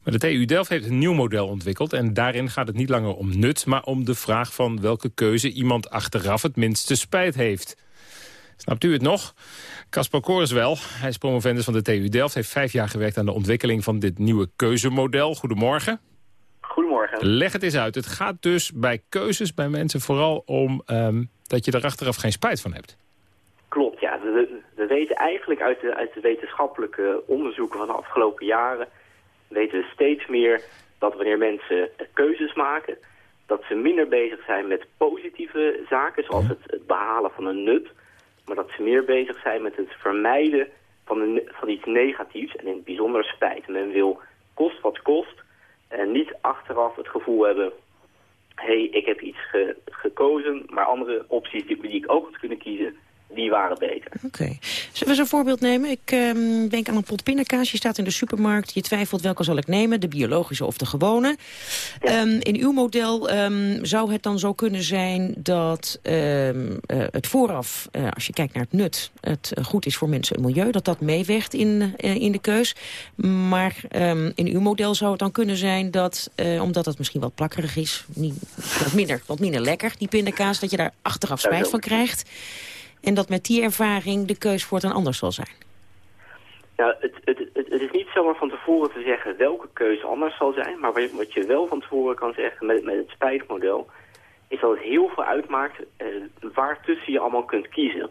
Maar de TU Delft heeft een nieuw model ontwikkeld... en daarin gaat het niet langer om nut... maar om de vraag van welke keuze iemand achteraf het minste spijt heeft. Snapt u het nog? Caspar Kores wel. Hij is promovendus van de TU Delft. heeft vijf jaar gewerkt aan de ontwikkeling van dit nieuwe keuzemodel. Goedemorgen. Goedemorgen. Leg het eens uit. Het gaat dus bij keuzes bij mensen vooral om um, dat je er achteraf geen spijt van hebt. Klopt, ja. We, we weten eigenlijk uit de, uit de wetenschappelijke onderzoeken van de afgelopen jaren... weten we steeds meer dat wanneer mensen keuzes maken... dat ze minder bezig zijn met positieve zaken, zoals het, het behalen van een nut... maar dat ze meer bezig zijn met het vermijden van, van iets negatiefs... en in het bijzonder spijt. Men wil kost wat kost en niet achteraf het gevoel hebben... hé, hey, ik heb iets ge, gekozen, maar andere opties die ik ook had kunnen kiezen die waren beter. Oké. Okay. Zullen we eens een voorbeeld nemen? Ik um, denk aan een pot pindakaas. Je staat in de supermarkt. Je twijfelt welke zal ik nemen. De biologische of de gewone. Ja. Um, in uw model um, zou het dan zo kunnen zijn dat uh, het vooraf, uh, als je kijkt naar het nut, het goed is voor mensen en milieu. Dat dat meeweegt in, uh, in de keus. Maar in uw model zou het dan kunnen zijn dat, omdat het misschien wat plakkerig is, niet, wat, minder, wat minder lekker, die pindakaas, dat je daar achteraf spijt van krijgt. En dat met die ervaring de keus voortaan anders zal zijn? Ja, het, het, het, het, is niet zomaar van tevoren te zeggen welke keuze anders zal zijn. Maar wat je wel van tevoren kan zeggen met, met het spijtmodel... is dat het heel veel uitmaakt eh, waar tussen je allemaal kunt kiezen.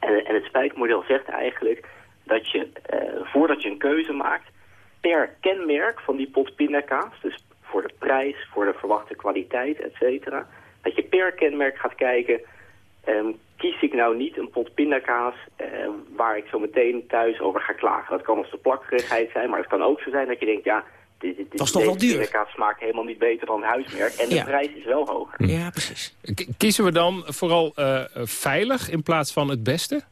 En, en het spijtmodel zegt eigenlijk dat je, eh, voordat je een keuze maakt... per kenmerk van die pot pindakaas, dus voor de prijs, voor de verwachte kwaliteit, et cetera... dat je per kenmerk gaat kijken... Um, kies ik nou niet een pot pindakaas eh, waar ik zo meteen thuis over ga klagen. Dat kan als de plakkerigheid zijn, maar het kan ook zo zijn dat je denkt... ja, dit, dit, dat is toch wel duur. pindakaas smaakt helemaal niet beter dan huismerk. En de Ja. prijs is wel hoger. Ja, precies. K- Kiezen we dan vooral eh, veilig in plaats van het beste?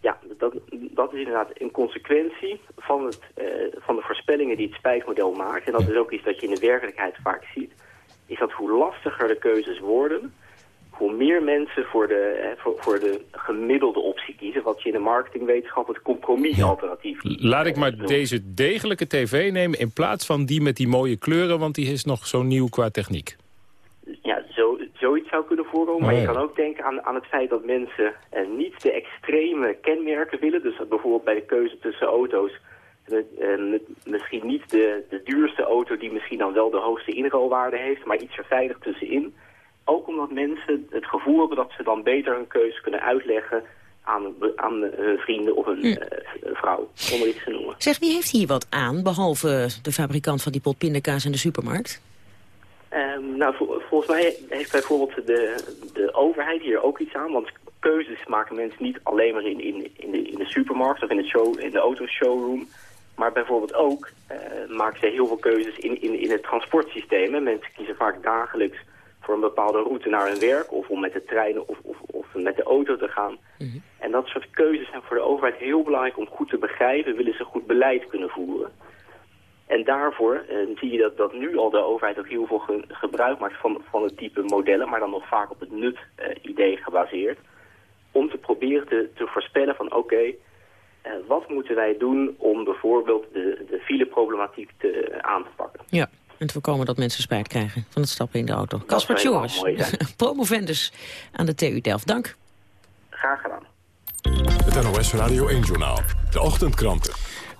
Ja, dat, dat is inderdaad een consequentie van, het, eh, van de voorspellingen die het spijtmodel maakt. En dat is ook iets dat je in de werkelijkheid vaak ziet. Is dat hoe lastiger de keuzes worden, hoe meer mensen voor de, eh, voor, voor de gemiddelde optie kiezen. Wat je in de marketingwetenschap het compromisalternatief Laat ik maar deze degelijke tv nemen in plaats van die met die mooie kleuren... want die is nog zo nieuw qua techniek. Ja, zo, zoiets zou kunnen voorkomen. Maar Oh, je ja. kan ook denken aan, aan het feit dat mensen eh, niet de extreme kenmerken willen. Dus bijvoorbeeld bij de keuze tussen auto's... eh, eh, misschien niet de, de duurste auto die misschien dan wel de hoogste inruilwaarde heeft... maar iets er veilig tussenin. Ook omdat mensen het gevoel hebben dat ze dan beter hun keuze kunnen uitleggen... aan, aan hun vrienden of een Hm. eh, vrouw, om er iets te noemen. Zeg, wie heeft hier wat aan, behalve de fabrikant van die pot pindakaas in de supermarkt? Ehm, nou, vol- volgens mij heeft bijvoorbeeld de, de overheid hier ook iets aan. Want keuzes maken mensen niet alleen maar in, in, in, de, in de supermarkt of in, het show, in de autoshowroom. Maar bijvoorbeeld ook eh, maken ze heel veel keuzes in, in, in het transportsysteem. Mensen kiezen vaak dagelijks voor een bepaalde route naar hun werk... of om met de trein of, of, of met de auto te gaan. En dat soort keuzes zijn voor de overheid heel belangrijk om goed te begrijpen. Willen ze goed beleid kunnen voeren. En daarvoor eh, zie je dat, dat nu al de overheid ook heel veel ge- gebruik maakt van, van het type modellen, maar dan nog vaak op het nut-idee gebaseerd. Om te proberen te, te voorspellen van oké, eh, wat moeten wij doen om bijvoorbeeld de, de fileproblematiek te, eh, aan te pakken. Ja, en te voorkomen dat mensen spijt krijgen van het stappen in de auto. Tjoris, mooi zijn. promovendus aan de TU Delft. Dank. Graag gedaan. Het NOS Radio 1-journaal. De ochtendkranten.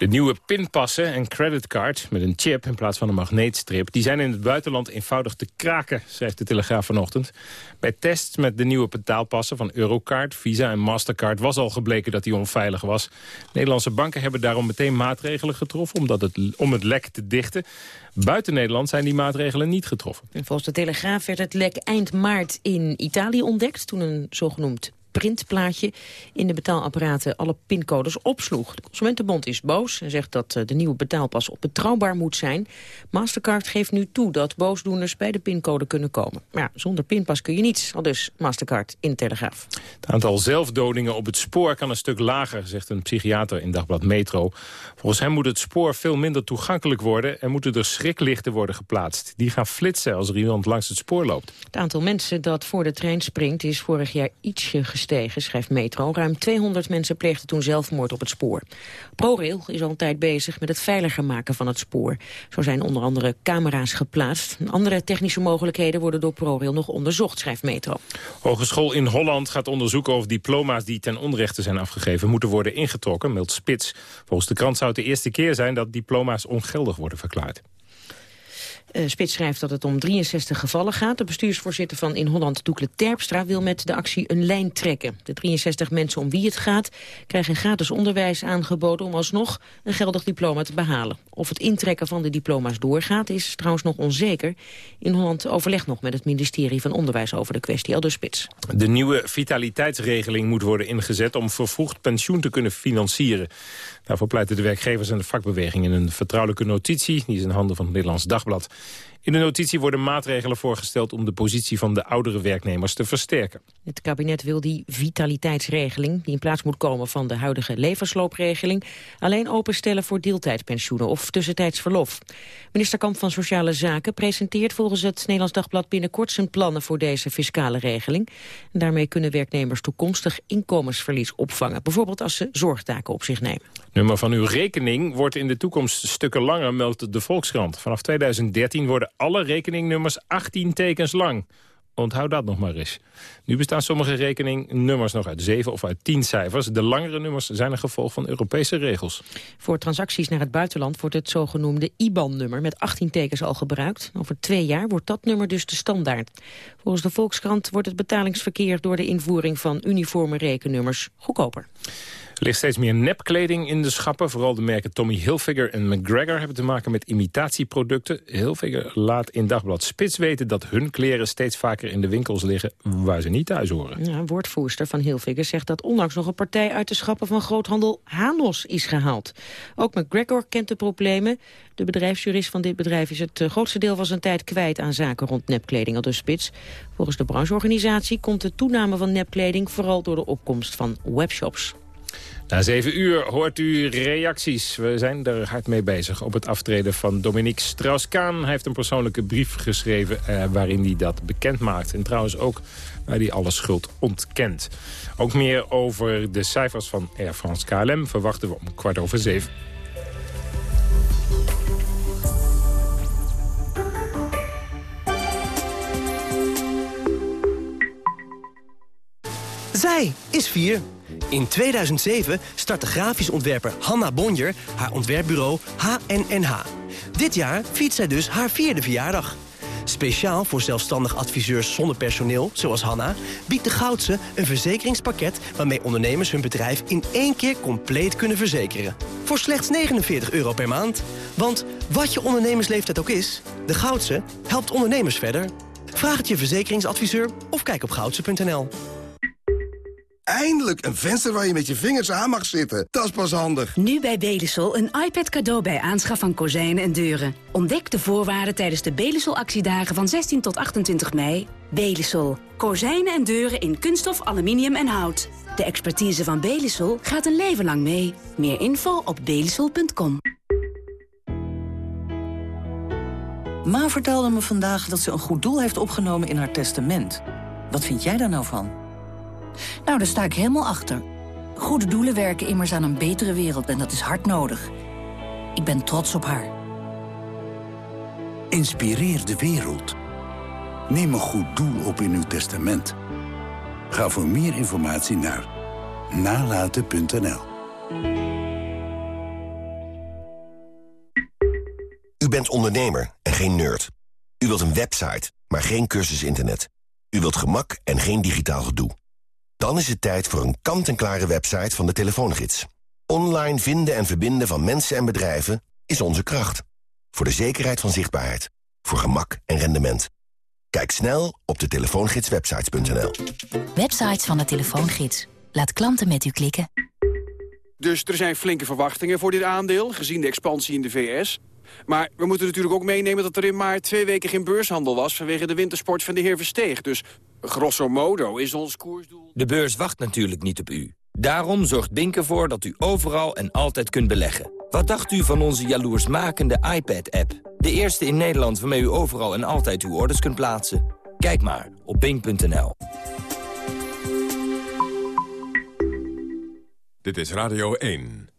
De nieuwe pinpassen en creditcard met een chip in plaats van een magneetstrip... die zijn in het buitenland eenvoudig te kraken, schrijft de Telegraaf vanochtend. Bij tests met de nieuwe betaalpassen van Eurocard, Visa en Mastercard... was al gebleken dat die onveilig was. Nederlandse banken hebben daarom meteen maatregelen getroffen... Omdat het, om het lek te dichten. Buiten Nederland zijn die maatregelen niet getroffen. En volgens de Telegraaf werd het lek eind maart in Italië ontdekt... toen een zogenoemd printplaatje in de betaalapparaten alle pincodes opsloeg. De Consumentenbond is boos en zegt dat de nieuwe betaalpas betrouwbaar moet zijn. Mastercard geeft nu toe dat boosdoeners bij de pincode kunnen komen. Maar ja, zonder pinpas kun je niets, al dus Mastercard in Telegraaf. Het aantal zelfdodingen op het spoor kan een stuk lager, zegt een psychiater in Dagblad Metro. Volgens hem moet het spoor veel minder toegankelijk worden... en moeten er schriklichten worden geplaatst. Die gaan flitsen als er iemand langs het spoor loopt. Het aantal mensen dat voor de trein springt is vorig jaar ietsje gestegen, schrijft Metro. Ruim 200 mensen pleegden toen zelfmoord op het spoor. ProRail is al een tijd bezig met het veiliger maken van het spoor. Zo zijn onder andere camera's geplaatst. Andere technische mogelijkheden worden door ProRail nog onderzocht, schrijft Metro. Hogeschool in Holland gaat onderzoeken of diploma's die ten onrechte zijn afgegeven moeten worden ingetrokken, meldt Spits. Volgens de krant zou het de eerste keer zijn dat diploma's ongeldig worden verklaard. Uh, Spits schrijft dat het om 63 gevallen gaat. De bestuursvoorzitter van In Holland, Doekle Terpstra, wil met de actie een lijn trekken. De 63 mensen om wie het gaat krijgen gratis onderwijs aangeboden om alsnog een geldig diploma te behalen. Of het intrekken van de diploma's doorgaat is trouwens nog onzeker. In Holland overlegt nog met het ministerie van Onderwijs over de kwestie, al Spits. De nieuwe vitaliteitsregeling moet worden ingezet om vervroegd pensioen te kunnen financieren. Daarvoor pleiten de werkgevers en de vakbeweging in een vertrouwelijke notitie. Die is in handen van het Nederlands Dagblad. In de notitie worden maatregelen voorgesteld om de positie van de oudere werknemers te versterken. Het kabinet wil die vitaliteitsregeling, die in plaats moet komen van de huidige leversloopregeling, alleen openstellen voor deeltijdpensioenen of tussentijds verlof. Minister Kamp van Sociale Zaken presenteert volgens het Nederlands Dagblad binnenkort zijn plannen voor deze fiscale regeling. En daarmee kunnen werknemers toekomstig inkomensverlies opvangen, bijvoorbeeld als ze zorgtaken op zich nemen. Nummer van uw rekening wordt in de toekomst stukken langer, meldt de Volkskrant. Vanaf 2013 worden alle rekeningnummers 18 tekens lang. Onthoud dat nog maar eens. Nu bestaan sommige rekeningnummers nog uit 7 of uit 10 cijfers. De langere nummers zijn een gevolg van Europese regels. Voor transacties naar het buitenland wordt het zogenoemde IBAN-nummer met 18 tekens al gebruikt. Over twee jaar wordt dat nummer dus de standaard. Volgens de Volkskrant wordt het betalingsverkeer door de invoering van uniforme rekennummers goedkoper. Er ligt steeds meer nepkleding in de schappen. Vooral de merken Tommy Hilfiger en McGregor hebben te maken met imitatieproducten. Hilfiger laat in Dagblad Spits weten dat hun kleren steeds vaker in de winkels liggen waar ze niet thuis horen. Ja, woordvoerster van Hilfiger zegt dat onlangs nog een partij uit de schappen van groothandel Hanos is gehaald. Ook McGregor kent de problemen. De bedrijfsjurist van dit bedrijf is het eh, grootste deel van zijn tijd kwijt aan zaken rond nepkleding, al de Spits. Volgens de brancheorganisatie komt de toename van nepkleding vooral door de opkomst van webshops. Na zeven uur hoort u reacties. We zijn er hard mee bezig op het aftreden van Dominique Strauss-Kaan. Hij heeft een persoonlijke brief geschreven eh, waarin hij dat bekend maakt. En trouwens ook waar hij alle schuld ontkent. Ook meer over de cijfers van Air France KLM verwachten we om kwart over zeven. Zij is vier. In 2007 startte grafisch ontwerper Hanna Bonjer haar ontwerpbureau HNNH. Dit jaar viert zij dus haar vierde verjaardag. Speciaal voor zelfstandig adviseurs zonder personeel, zoals Hanna... biedt de Goudse een verzekeringspakket... waarmee ondernemers hun bedrijf in één keer compleet kunnen verzekeren. Voor slechts 49 euro per maand. Want wat je ondernemersleeftijd ook is... de Goudse helpt ondernemers verder. Vraag het je verzekeringsadviseur of kijk op goudse.nl. Eindelijk een venster waar je met je vingers aan mag zitten. Dat is pas handig. Nu bij Belisol een iPad cadeau bij aanschaf van kozijnen en deuren. Ontdek de voorwaarden tijdens de Belisol actiedagen van 16 tot 28 mei. Belisol. Kozijnen en deuren in kunststof, aluminium en hout. De expertise van Belisol gaat een leven lang mee. Meer info op belisol.com. Ma vertelde me vandaag dat ze een goed doel heeft opgenomen in haar testament. Wat vind jij daar nou van? Nou, daar sta ik helemaal achter. Goede doelen werken immers aan een betere wereld en dat is hard nodig. Ik ben trots op haar. Inspireer de wereld. Neem een goed doel op in uw testament. Ga voor meer informatie naar nalaten.nl. U bent ondernemer en geen nerd. U wilt een website, maar geen cursus internet. U wilt gemak en geen digitaal gedoe. Dan is het tijd voor een kant-en-klare website van de telefoongids. Online vinden en verbinden van mensen en bedrijven is onze kracht. Voor de zekerheid van zichtbaarheid. Voor gemak en rendement. Kijk snel op de telefoongidswebsites.nl. Websites van de telefoongids. Laat klanten met u klikken. Dus er zijn flinke verwachtingen voor dit aandeel, gezien de expansie in de VS. Maar we moeten natuurlijk ook meenemen dat er in maart twee weken geen beurshandel was... vanwege de wintersport van de heer Versteeg. Dus grosso modo is ons koersdoel... De beurs wacht natuurlijk niet op u. Daarom zorgt Bink ervoor dat u overal en altijd kunt beleggen. Wat dacht u van onze jaloersmakende iPad-app? De eerste in Nederland waarmee u overal en altijd uw orders kunt plaatsen. Kijk maar op bink.nl. Dit is Radio 1.